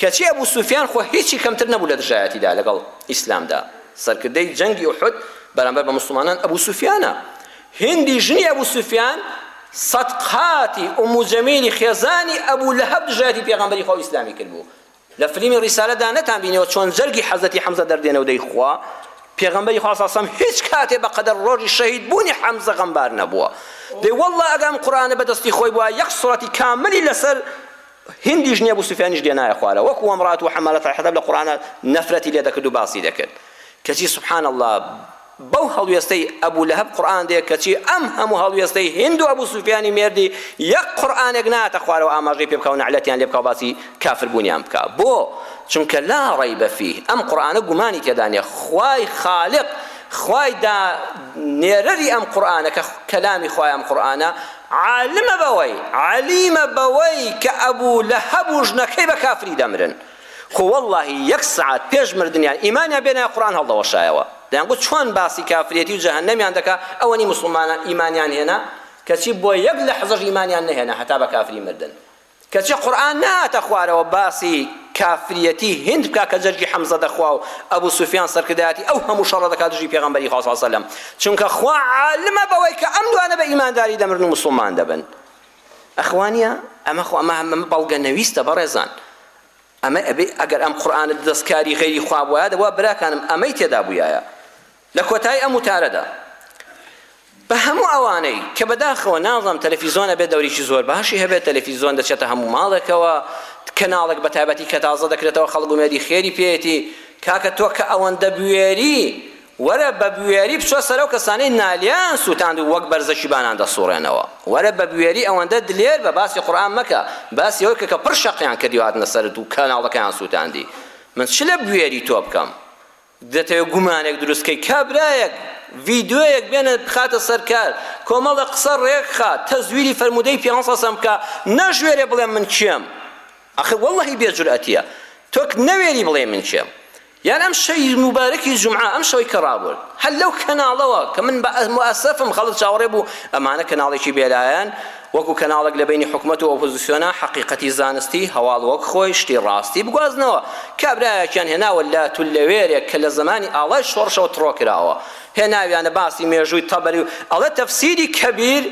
کەچی ئەبو سوفیان خۆ هیچی کەمتر نەبوو لە دژایەتیدا لەگەڵ ئیسلامدا، سەرکردەی جەنگی ئوحود بەرامبەر بە موسڵمانان ئەبو سوفیانە، هندی ژنی ئەبو سوفیان سەد قاتی ئومو جەمیلی خێزانی ئەبو لەهەب دژایەتی پێغەمبەری خوا و ئیسلامی کردبوو، لە فلیمی ڕیسالەدا نەتانبینیوە چۆن جەرگی حەزرەتی حەمزە دەردێنە و دەیخوا، پێغەمبەری خوا صلی سەم هیچ کاتێ بە قەدەر ڕۆژی شەهید بوونی حەمزە غەمبار نەبووە، دەی واللە ئەگەر ئەم قورئانە بەدەستی خۆی بوایە یەک سورەتی کاملی لەسەر هیندیش نیە ابوسفیانیش لێنایە خوارە وەکو وامرات و حمالت الحطب لە قورئانا نەفرەتی لێ دەکرد و باسی دەکرد کەچی سبحان اللە بەو هەڵوێستەی ابو لهب قورئان دێ کەچی ئەم هەموو هەڵوێستەی هیند و ابو سفیانی مێردی یەک قورئانێک نایەتە خوارەوە ئاماژەی پێ بکا و نەعلەتیان لێ بکا و باسی کافر بوونیان بکا بۆ چونکە لا ریب فیه ئەم قورئانە گومانی تێدا نیە خوای خالق خوای دا نێرری ئەم قورئانە کە کەلامی خوایە ئەم قورئانە عالمە بەوەی، عەلیمە بەوەی، کە ئەبو لەهەب و ژنەکەی بە کافری دەمرن. خۆ وەڵڵاهی یەک سەعات پێش مردنیان ئیمانیان بێ نایە قورئان هەڵدەوەشایەوە. دەیانگوت چۆن باسی کافرێتی و جەهەنەمیان دەکا ئەوەنی موسڵمانان ئیمانیان هێنا، کەچی بۆ یەک لەحزەش ئیمانیان نەهێنا هەتا بە کافری مردن. کەچی قورئان نەهاتە خوارەوە باسی کافریەتی هند بکا کە جەرگی حەمزە دەخوا و ئەبو سوفیان سەرکردایەتی ئەو هەموو شەڕە دەکا دژی پێغەمبەری خوا صلی سلم چونکە خوا عالمە بەوەی کە ئەم دوانە بە ئیمانداری دەمرن و موسڵمان دەبن ئەخوانیە ئەمە خۆ ئەمە ئەمە بەڵگە نەویستە بەڕێزان ئەمە ئەبێ ئەگەر ئەم قورئانە دەستکاری غەیری خوا بوایە دەبوا براکانم ئەمەی تێدا بویایە لە کۆتایی ئەم وتارەدا بە هەموو ئەوانەی کە بەداخەوە نازانم تەلەفیزۆن ئەبێت دەورێکی زۆر باشی هەبێت تەلەفیزۆن دەچێتە هەموو ماڵێکەوە کەناڵێک بە تایبەتی کە تازە دەکرێتەوە خەڵک ئومێدی خێری پێیەتی کاکە تۆ کە ئەوەندە بوێری وەرە بە بوێری بچۆ سەرەو کەسانی نالیان سووتاند و وەک بەرزەکی بانان دەسوڕێنەوە وەرە بە بوێری ئەوەندە دلێر بە باسی قورئان مەکە باسی ئەوە کە کە پڕ شەقیان کردی و هاتنە سەرت و کەناڵەکەیان سووتاندی من چ لە بوێری تۆ بکەم دەتەوێ گومانێک دروست کەی کابرایەک ڤیدۆیەک بێنێت بخاتە سەر کار کۆمەڵە قسە ڕێک خا تەزویری فەرموودەی پێغەمبەر صلی الله بکا نەشوێرێ بڵێ من کێم ئەخ واللهی بێ جورئەتیە تۆ نەوێری بڵێ من کێم یان ئەم شەوی مبارەکی جمعە ئەم شەوەی کە ڕابرد هەر لەو کەناڵەوە کە من بە مؤسفم خەڵک چاوەڕێ بوو ئەمانە کەناڵێکی بێلایەن وەکو کەناڵێک لە بەینی حکومەت و ئۆپۆزسیۆنە حەقیقەتی زانستی هەواڵ وەک خۆی شتی ڕاستی بگوازنەوە، کابرایەکیان هێناوە لات و لەوێرێک کە لە زەمانی ئاڵای شۆڕشەوە تڕۆ کراوە هێناویانە باسی مێژووی تەبەری و ئەڵێ تەفسیری کەبیر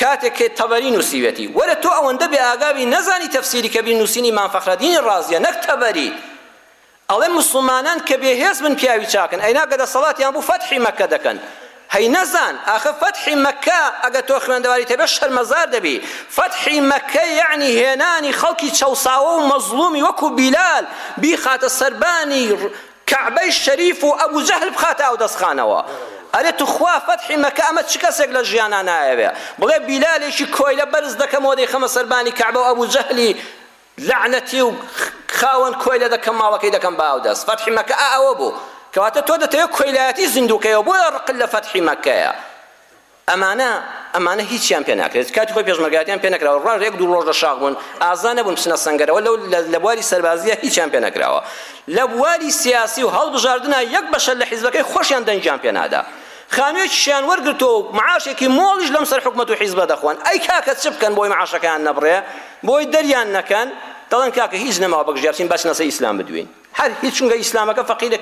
کاتێک کە تەبەری نووسیوێتی وەرە تۆ ئەوەندە بێ ئاگابی نەزانی تەفسیری کەبیر نووسینی مام فەخرەدینی ڕازیە نەک تەبەری ئەڵێن موسڵمانان کە بێ هێز بن پیاوی چاکن ئەینا گە دەسەڵاتیان بوو فەتحی مەکە دەکەن هەی نەزان ئاخر فەتحی مەکە ئەگە تۆ خوێندەواریت هەبێ شەرمەزار دەبی فەتحی مەکە یەعنی هێنانی خەڵکی چەوساوە و مەزڵومی وەکو بیلال بیخاتە سەربانی کەعبەی شەریف و ئەبو جەهل بخاتە ئاودەستخانەوە ئەرێ توخوا فەتحی مەکە ئەمە چ کەسێک لە ژیانا نایەوێ بڵێ بیلالێکی کۆیلە بەرز دەکەمەوە دەیخەمە سەربانی کەعبە و ئەبو جەهلی لەعنەتی و خاوەن کۆیلە دەکەم ماڵەکەی دەکەم بە ئاودەست فەتحی مەکە ئا ئەوە بوو کەواتە تۆ دەتەوێت کۆیلایەتی زیندوو کەیەوە بۆیە ڕقت لە فەتحی مەکەیە ئەمانە ئەمانە هیچیان پێ ناکرێت کاتی خۆی پێشمەرگایەتیان پێ نەکراوە ڕۆژ یەک دوو ڕۆژ لە شاخ بوون ئازا نەبوون بچنە سەنگەرەوە لەو لە بواری سەربازیە هیچیان پێ نەکراوە لە بواری سیاسی و هەڵبژاردنا یەک بەشە لە حیزبەکەی خۆشیان دەنگیان پێ نادا خانوێکیشیان وەرگرتەوە و معاشێکی مۆڵیش لەم سەر حکومەت و حیزبە دەخۆن ئەی کاکە چ بکەن بۆی معاشەکەیان نەبڕێ بۆی دەریان نەکەن دەڵێن کاکە هیچ نەماوە بەگژیا بچین با چنەسەر ئیسلام بدوێین هەر هیچ چونکە ئیسلامەکە فەقیرە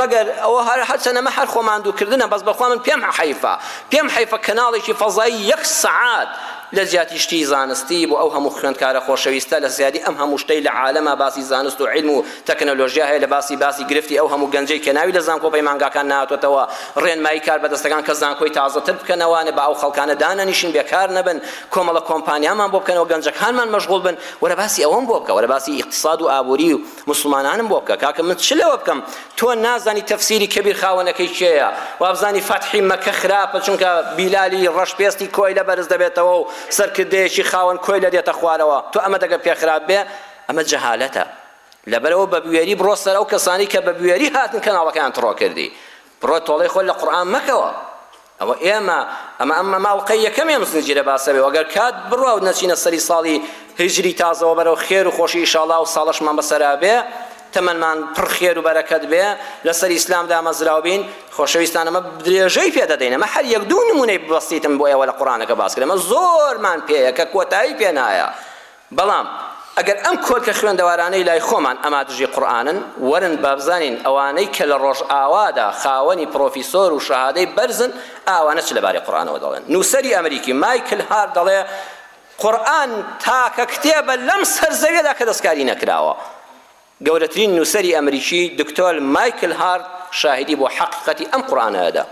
مەگەر ئەوە هەر هەرچە نەمە هەر خۆ ماندووکردنە بەس بەخوا من پێم حەیفە پێم حەیفە کەناڵێکی فەزایی یەک سەعات لە جیاتی شتی زانستی بۆ ئەو هەموو خوێندکارە خۆشەویستە لە زیادی ئەم هەموو شتەی لە عالەما باسی زانست و علم و تەکنەلۆژیا هەیە لە باسی باسی گرفتی ئەو هەموو گەنجەی کە ناوی لە زانکۆ پەیمانگاکان نهاتۆتەوە ڕێنمایی کاربەدەستەکان کە زانکۆی تازەتر بکەنەوە با ئەو خەڵکانە دانەنیشن بێکار نەبن کۆمەڵە کۆمپانیامان بۆ بکەنەوە گەنجەکانمان مەشغوڵ بن وەرە باسی ئەوەم بۆ بکە وەرە باسی ئیقتساد و ئابووری و موسڵمانانم بۆ بکە کاکە من چ لەوە بکەم تۆ نازانی تەفسیری کەبیر خاوەنەکەی کێیە وابزانی فەتحی مەکە خراپە چونکە بیلالی ڕەش پێستی کۆیلە بەرز دەبێتەوە و سەرکردەیەکی خاوەن کۆیلە دێتە خوارەوە تۆ ئەمە دەگەر پێ خراپ بێ ئەمە جەهالەتە لەبەرەوە بە بوێری بڕۆ سەر ئەو کەسانی کە بە بوێری هاتن کەناڵەکەیان تڕۆ کردی بڕۆ تۆڵەی خۆت لە قورئان مەکەوە ئەوە ئێمە ئەمە ئەم مەمە ئەڵقەی یەکەمی ئەم زنجیرە باسە بێ و ئەگەر کات بڕوا و نەچینە سەری ساڵی هیجری تازەوە بەرەو خێر و خۆشی ئیشاڵا و ساڵەشمان بەسەرا بێ تەمەنمان پڕ خێر و بەرەکەت بێ لەسەر ئیسلام دامەزراو بین خۆشەویستان ئەمە درێژەی پێ دەدەین ئەمە هەر یەک دوو نمونەی بەسیتم بۆ ئێوە لە قورئانەکە باس کرد ئەمە زۆرمان پێیە کە کۆتایی پێ نایە بەڵام ئەگەر ئەم کۆلکە خوێندەوارانەی لای خۆمان ئەما دژی قورئانن، وەرن بابزانین ئەوانەی کە لە ڕۆژئاوادا خاوەنی پڕۆفیسۆر و شەهادەی بەرزن ئاوانە چ لەبارەی قورئانەوە دەڵێن. نووسەری ئەمریکی مایکل هارت دەڵێ، قورئان تاکە کتێبە لەم سەر زەویەدا کە دەستکاری نەکراوە. گەورەترین نووسەری ئەمریکی دکتۆر مایکل هارت شاهیدی بۆ حەقیقەتی ئەم قورئانە ئەدا.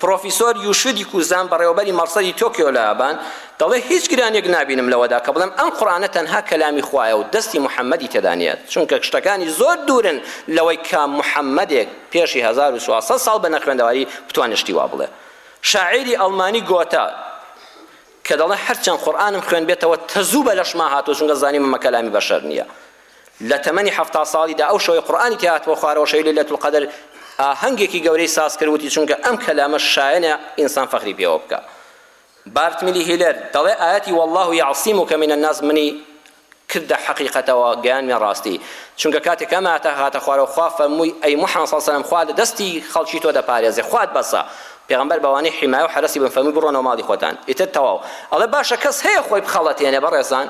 پڕۆفیسۆر یوشودی کوزان بەڕێوەبەری مەڕسەدی تۆکیۆ لە یابان دەڵێ هیچ گرانیەک نابینم لەوەدا کە بڵێم ئەم قورئانە تەنها کەلامی خوایە و دەستی محەمەدی تێدا نیە چونکە شتەکانی زۆر دوورن لەوەی کە محەمەدێک پێشی هەزار و چوار سەد ساڵ بە نەخوێندەواری بتوانێت شتی وا بڵێ. شاعیری ئەڵمانی گۆتە کە دەڵێ هەرچەند قورئانم خوێندبێتەوە تەزوو بە لەشما هاتووە چونکە زانیومە کەلامی بەشەر نیە. لە تەمەنی حەفتا ساڵیدا ئەو شەوەی قورئانی تێ هاتبۆ خوارەوە شەوی لیلەت القەدر ئاهەنگێکی گەورەی ساز کرد وتی چونکە ئەم کەلامە شایەنە ئینسان فەخری پێوە بکا بارتمیلی هیلەر دەڵێ ئایەتی والله یعصمک من الناس منی کردە حەقیقەتەوە گەیانمە ڕاستی چونکە کاتێک ئەم ئاتە هاتە خوارەوە خوا فەرمووی ئەی محمد صلی الله علیه وسلم خوا لە دەستی خەڵکی تۆ دەپارێزێ خوات بەسە پێغمبەر بەوانەی حیمایە و حرەسی بن فەرمووی بڕۆنەوە ماڵی خۆتان ئیتر تەواو ئەڵێ باشە کەس هەیە خۆی بخەڵەتێنێ بەڕێزان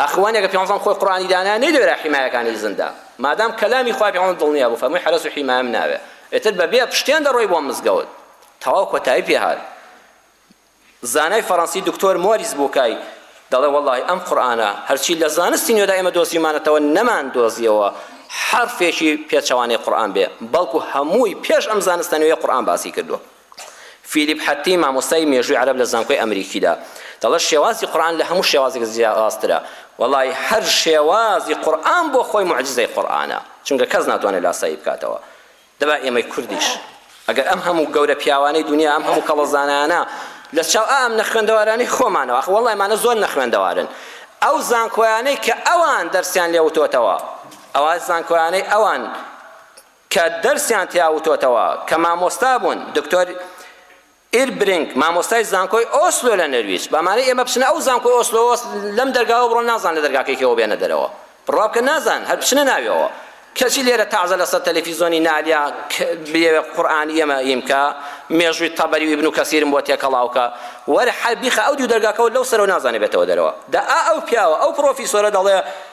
ئەخوان ئەگەر پێغەمبەرسام خۆی قورئانی دانایە نەیدەوێرا حیمایەکانی زندا مادام کەلامی خوای پێغەمبەر دڵنیا بوو فەرمووی حەرەس و حیمایم ناوێ ئیتر بەبێ پشتێن دەڕۆی بۆ مزگەوت تەواو کۆتایی پێ هات زانای فەرەنسی دکتۆر مۆریس بوکای دەڵێ وەڵاهی ئەم قورئانە هەرچی لە زانستی نوێدا ئێمە دۆزیمانەتەوە نەمان دۆزیەوە حەرفێکی پێچەوانەی قورئان بێ بەڵکو هەمووی پێش ئەم زانستە نوێیە قورئان باسی کردووە فیلیپ حەتی، مامۆستای مێژووی عەرەب لە زانکۆی ئەمریکیدا، دەڵێت، شێوازی قورئان لە هەموو شێوازێک جیاوازترە، وەڵای هەر شێوازی قورئان بۆ خۆی موعجیزەی قورئانە، چونکە کەس ناتوانێت لاسایی بکاتەوە، دەبا ئێمەی کوردیش ئەگەر ئەم هەموو گەورە پیاوانەی دونیا، ئەم هەموو کەڵە زانایانە لە چاو ئام نەخوێندەوارانەی خۆمانەوە، ئاخۆ وەڵای مانە زۆر نەخوێندەوارن، ئەو زانکۆیانەی کە ئەوان دەرسیان لێ وتۆتەوە، ئەوا زانکۆیانەی ئەوان کە دەرسیان تیا وتۆتەوە، کە مامۆستا بوون، دکتۆر ئیربرینگ، مامۆستای زانکۆی ئۆسلۆ لە نەرویج، بەمانەی ئێمە بچنە ئەو زانکۆی ئۆسلۆوە لەم دەرگاوە بڕۆن نازان لە دەرگاکەی کەوە بێنە دەرەوە بڕوا بکەن نازان هەر بچنە ناویەوە کەچی لێرە تازە لەسەر تەلەفیزۆنی نالیا بێوێ قورئانی ئێمە ئیم کە مێژووی تەبەری و ئیبنو کەسیرم بۆ تێکەڵاو کە وەرە حەر بیخە ئەو دوو دەرگاکەوە لەو سەرەوە نازانێ بێتەوە دەرەوە دا ئا ئەو پیاوە ئەو پڕۆفیسۆرە دەڵێ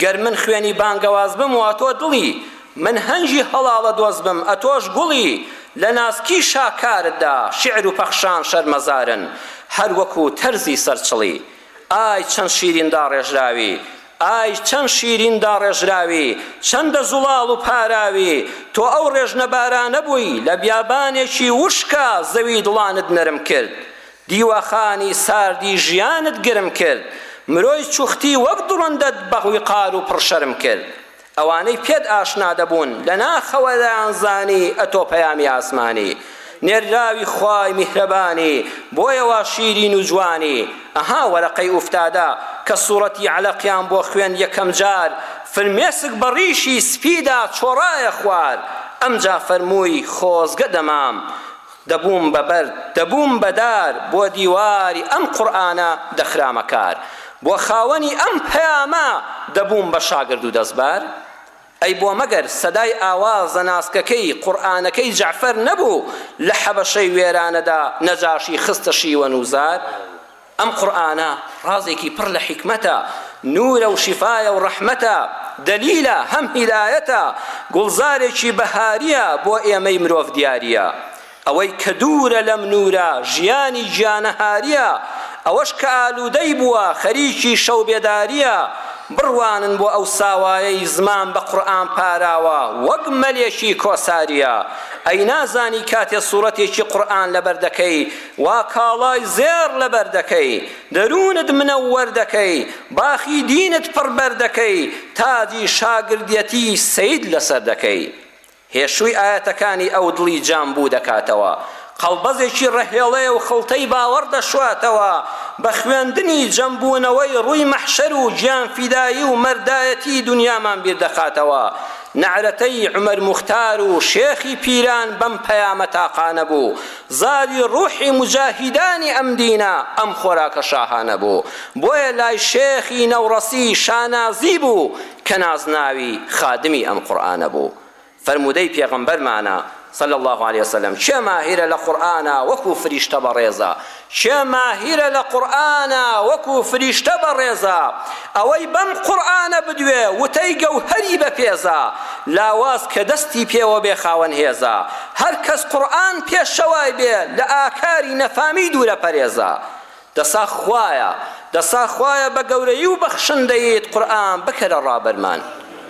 گەر من خوێنی بانگەواز بم و ئەتۆ دڵی، من هەنگی هەڵاڵە دۆست بم ئەتۆش گوڵی، لە ناسکی شاکارتدا شیعر و پەخشان شەرمەزارن، هەر وەکو تەرزی سەر چڵی. ئای چەند شیرین داڕێژراوی، ئای چەند شیرین داڕێژراوی، چەندە زوڵاڵ و پاراوی، تۆ ئەو ڕێژنە بارانە بووی لە بیابانێکی وشکا زەوی دڵانت نەرم کرد، دیوەخانی ساردی ژیانت گرم کرد مرۆی چوختی وەک دڵندەت بە وقار و پڕ شەرم کرد ئەوانەی پێت ئاشنا دەبوون لە ناخەوە دەیانزانی ئەتۆ پەیامی ئاسمانی نێرراوی خوای میهرەبانی بۆیە وا شیرین و جوانی ئەها وەرەقەی ئوفتادە کە سوڕەتی عەلەقیان بۆ خوێند یەکەم جار فرمێسک بە ڕیشی سپیدا چۆڕایە خوار ئەمجا فەرمووی خۆزگە دەمام دەبووم بە بەرد دەبووم بە دار بۆ دیواری ئەم قورئانە دەخرامە کار بۆ خاوەنی ئەم پەیامە دەبووم بە شاگرد و دەستبار ئەی بۆ مەگەر سەدای ئاوازە ناسکەکەی قورئانەکەی جەعفەر نەبوو لە حەبەشەی وێرانەدا نەجاشی خستە شیوەن و زار ئەم قورئانە ڕازێکی پڕ لە حیکمەتە، نوورە و شیفایە و ڕەحمەتە، دەلیلە هەم هیدایەتە، گوڵزارێکی بەهارییە بۆ ئێمەی مرۆڤ دیارییە. ئەوەی کە دوورە لەم نوورە ژیانی گیانەهارییە، ئەوەش کە ئالوودەی بووە خەریکی شەوبێدارییە. بڕوانن بۆ ئەو ساوایەی زمان بە قورئان پاراوە وەک مەلێکی کۆسارییە. ئەی نازانی کاتێ سوڕەتێکی قورئان لەبەر دەکەی، وا کاڵای زێڕ لەبەر دەکەی، دەروونت منەوەر دەکەی، باخی دینت پڕبەر دەکەی، تاجی شاگردیەتیی سەید لەسەر دەکەی. هێشووی ئایەتەکانی ئەو دڵی جامبوو دەکاتەوە، قەڵبەزێکی ڕەهێڵێ و خڵتەی باوەڕ دەشواتەوە بە خوێندنی جەمبوونەوەی ڕووی مەحشەر و گیانفیدایی و مەردایەتیی دونیامان بیر دەخاتەوە. نەعرەتەی عومەر موختار و شێخی پیران بەم پەیامە تاقانە بوو، زاوی ڕوحی موجاهیدانی ئەم دینە ئەم خۆراکە شاهانە بوو بۆیە لای شێخی نەوڕەسی شانازی بوو کە نازناوی خادمی ئەم قورئانە بوو فەرموودەی پێغەمبەرمانە صلی اللە علیە وسلم کێ ماهیرە لە قورئانا وەکو فریشتە بەڕێزە کێ ماهیرە لە قورئانا وەکو فریشتە بەڕێزە ئەوەی بەم قورئانە بدوێ وتەی گەوهەری بە پێزە لاواز کە دەستی پێوە بێ خاوەن هێزە هەر کەس قورئان پێشەوای بێ لە ئاکاری نەفامی دوورە پەرێزە دەسا خوایە دەسا خوایە بە گەورەی و بەخشندەییت قورئان بکەرە ڕابەرمان.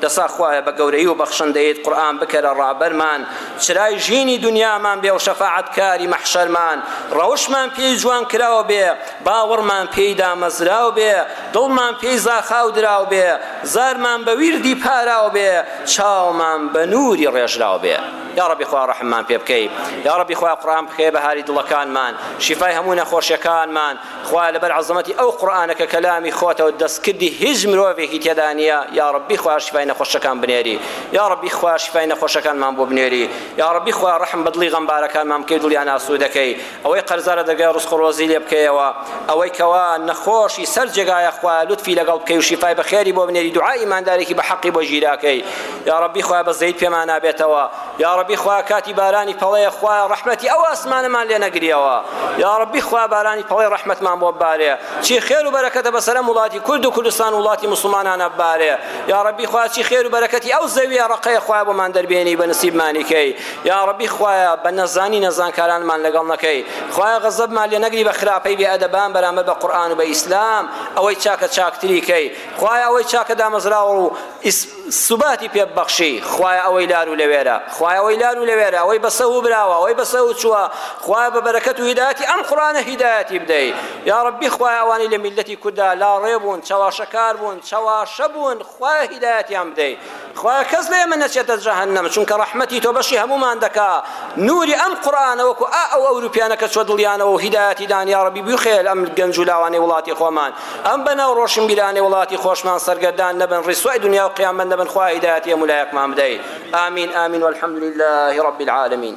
دەسا خوایە بە گەورەی و بەخشندەیت قورئان بکەرە ڕابەرمان چرای ژینی دونیامان بێ و شەفاعەت کاری مەحشەرمان ڕەوشمان پێی جوان کراو بێ باوەڕمان پێی دامەزراو بێ دڵمان پێی زاخاو دراو بێ زارمان بە ویردی پاراو بێ چاومان بە نوری ڕێژراو بێ یا ڕەبی خوا ڕەحممان پێ بکەی یا ڕەبی خوا قورئان بکەیە بەهاری دڵەکانمان شیفای هەموو نەخۆشیەکانمان خوایە لەبەر عەزەمەتی ئەو قورئانە کە کەلامی خۆتە و دەستکردی هیچ مرۆڤێکی تێدا نییە یاڕەبی خوایە شیفای نەخۆشەکان بنێری یاڕەبی خوایە شیفای نەخۆشەکانمان بۆ بنێری یاڕەبی خوایە ڕەحم بە دڵی غەمبارەکانمان بکەی دڵیان ئاسوودەکەی ئەوەی قەرزارە دەرگای ڕزق و ڕۆزی لێ بکەیەوە ئەوەی کەوا نەخۆشی سەر جێگایە خوایە لوتفی لەگەڵ بکەی و شیفای بەخێری بۆ بنێری دوعای ئیماندارێکی بە حەقی بۆ گیراکەی یاڕەبی خوایە بە زەیت پێمان نابێتەوە یاڕەبی خوایە کاتی بارانی پەڵەیە خوایە ڕەحمەتی ئەو ئاسمانەمان لێ نەگریەوە یاڕەبی خوا بارانی پەڵەی ڕەحمەتمان بۆ بارێ چی خێر و بەرەکەتە بەسەرم وڵاتی کورد و کوردستان وڵاتی موسڵمانانە بارێ یاڕەبی خوا چی خێر و بەرەکەتی ئەو زەویە ڕەقەیە خوایە بۆمان دەربێنی بە نسیبمانی کەی یاڕەبی خوایە بە نەزانی نەزانکارانمان لەگەڵ نەکەی خوایە غەزەبمان لێ نەگری بە خراپەی بێ ئەدەبان بەرامبەر بە قورئان و بە ئیسلام ئەوەی چاکە چاکتری کەی خوایە ئەوەی چاکە دامەزراوە و سوباتی پێ ببەخشی خوایە ئەوەی لار و لەوێرە خوایە ئەوەی لار و لەوێرە ئەوەی بە سەهوو براوە ئەوەی بە سەهوو چووە خوایە بە بەرەکەت و هیدایەتی ئەم قورئانە هیدایەتی بدەی یا ڕەبی خوایە ئەوانەی لە میللەتی کورددا لاڕێ بوون چەواشەکار بوون چەواشە بوون خوایە هیدایەتیان بدەی خوایە کەس لە ئێمە نەچێتە جەهەنەم چونکە ڕەحمەتی تۆ بەشی هەموومان دەکا نوری ئەم قورئانە وەکو ئا ئەو ئەوروپیانە کە چوە دڵیانەوە و هیدایەتی دان یا ڕەبی بوخێل ئەم گەنج و لاوانەی وڵاتی خۆمان ئەم بەناو ڕۆشنبیرانەی وڵاتی خۆشمان سەرگەردان نەبن ڕیسوای دنیا و قیامەت نەبن خوا هیدایەتی هەموولایەکمان بدەی آمین آمین والحمدللە رب العالمین.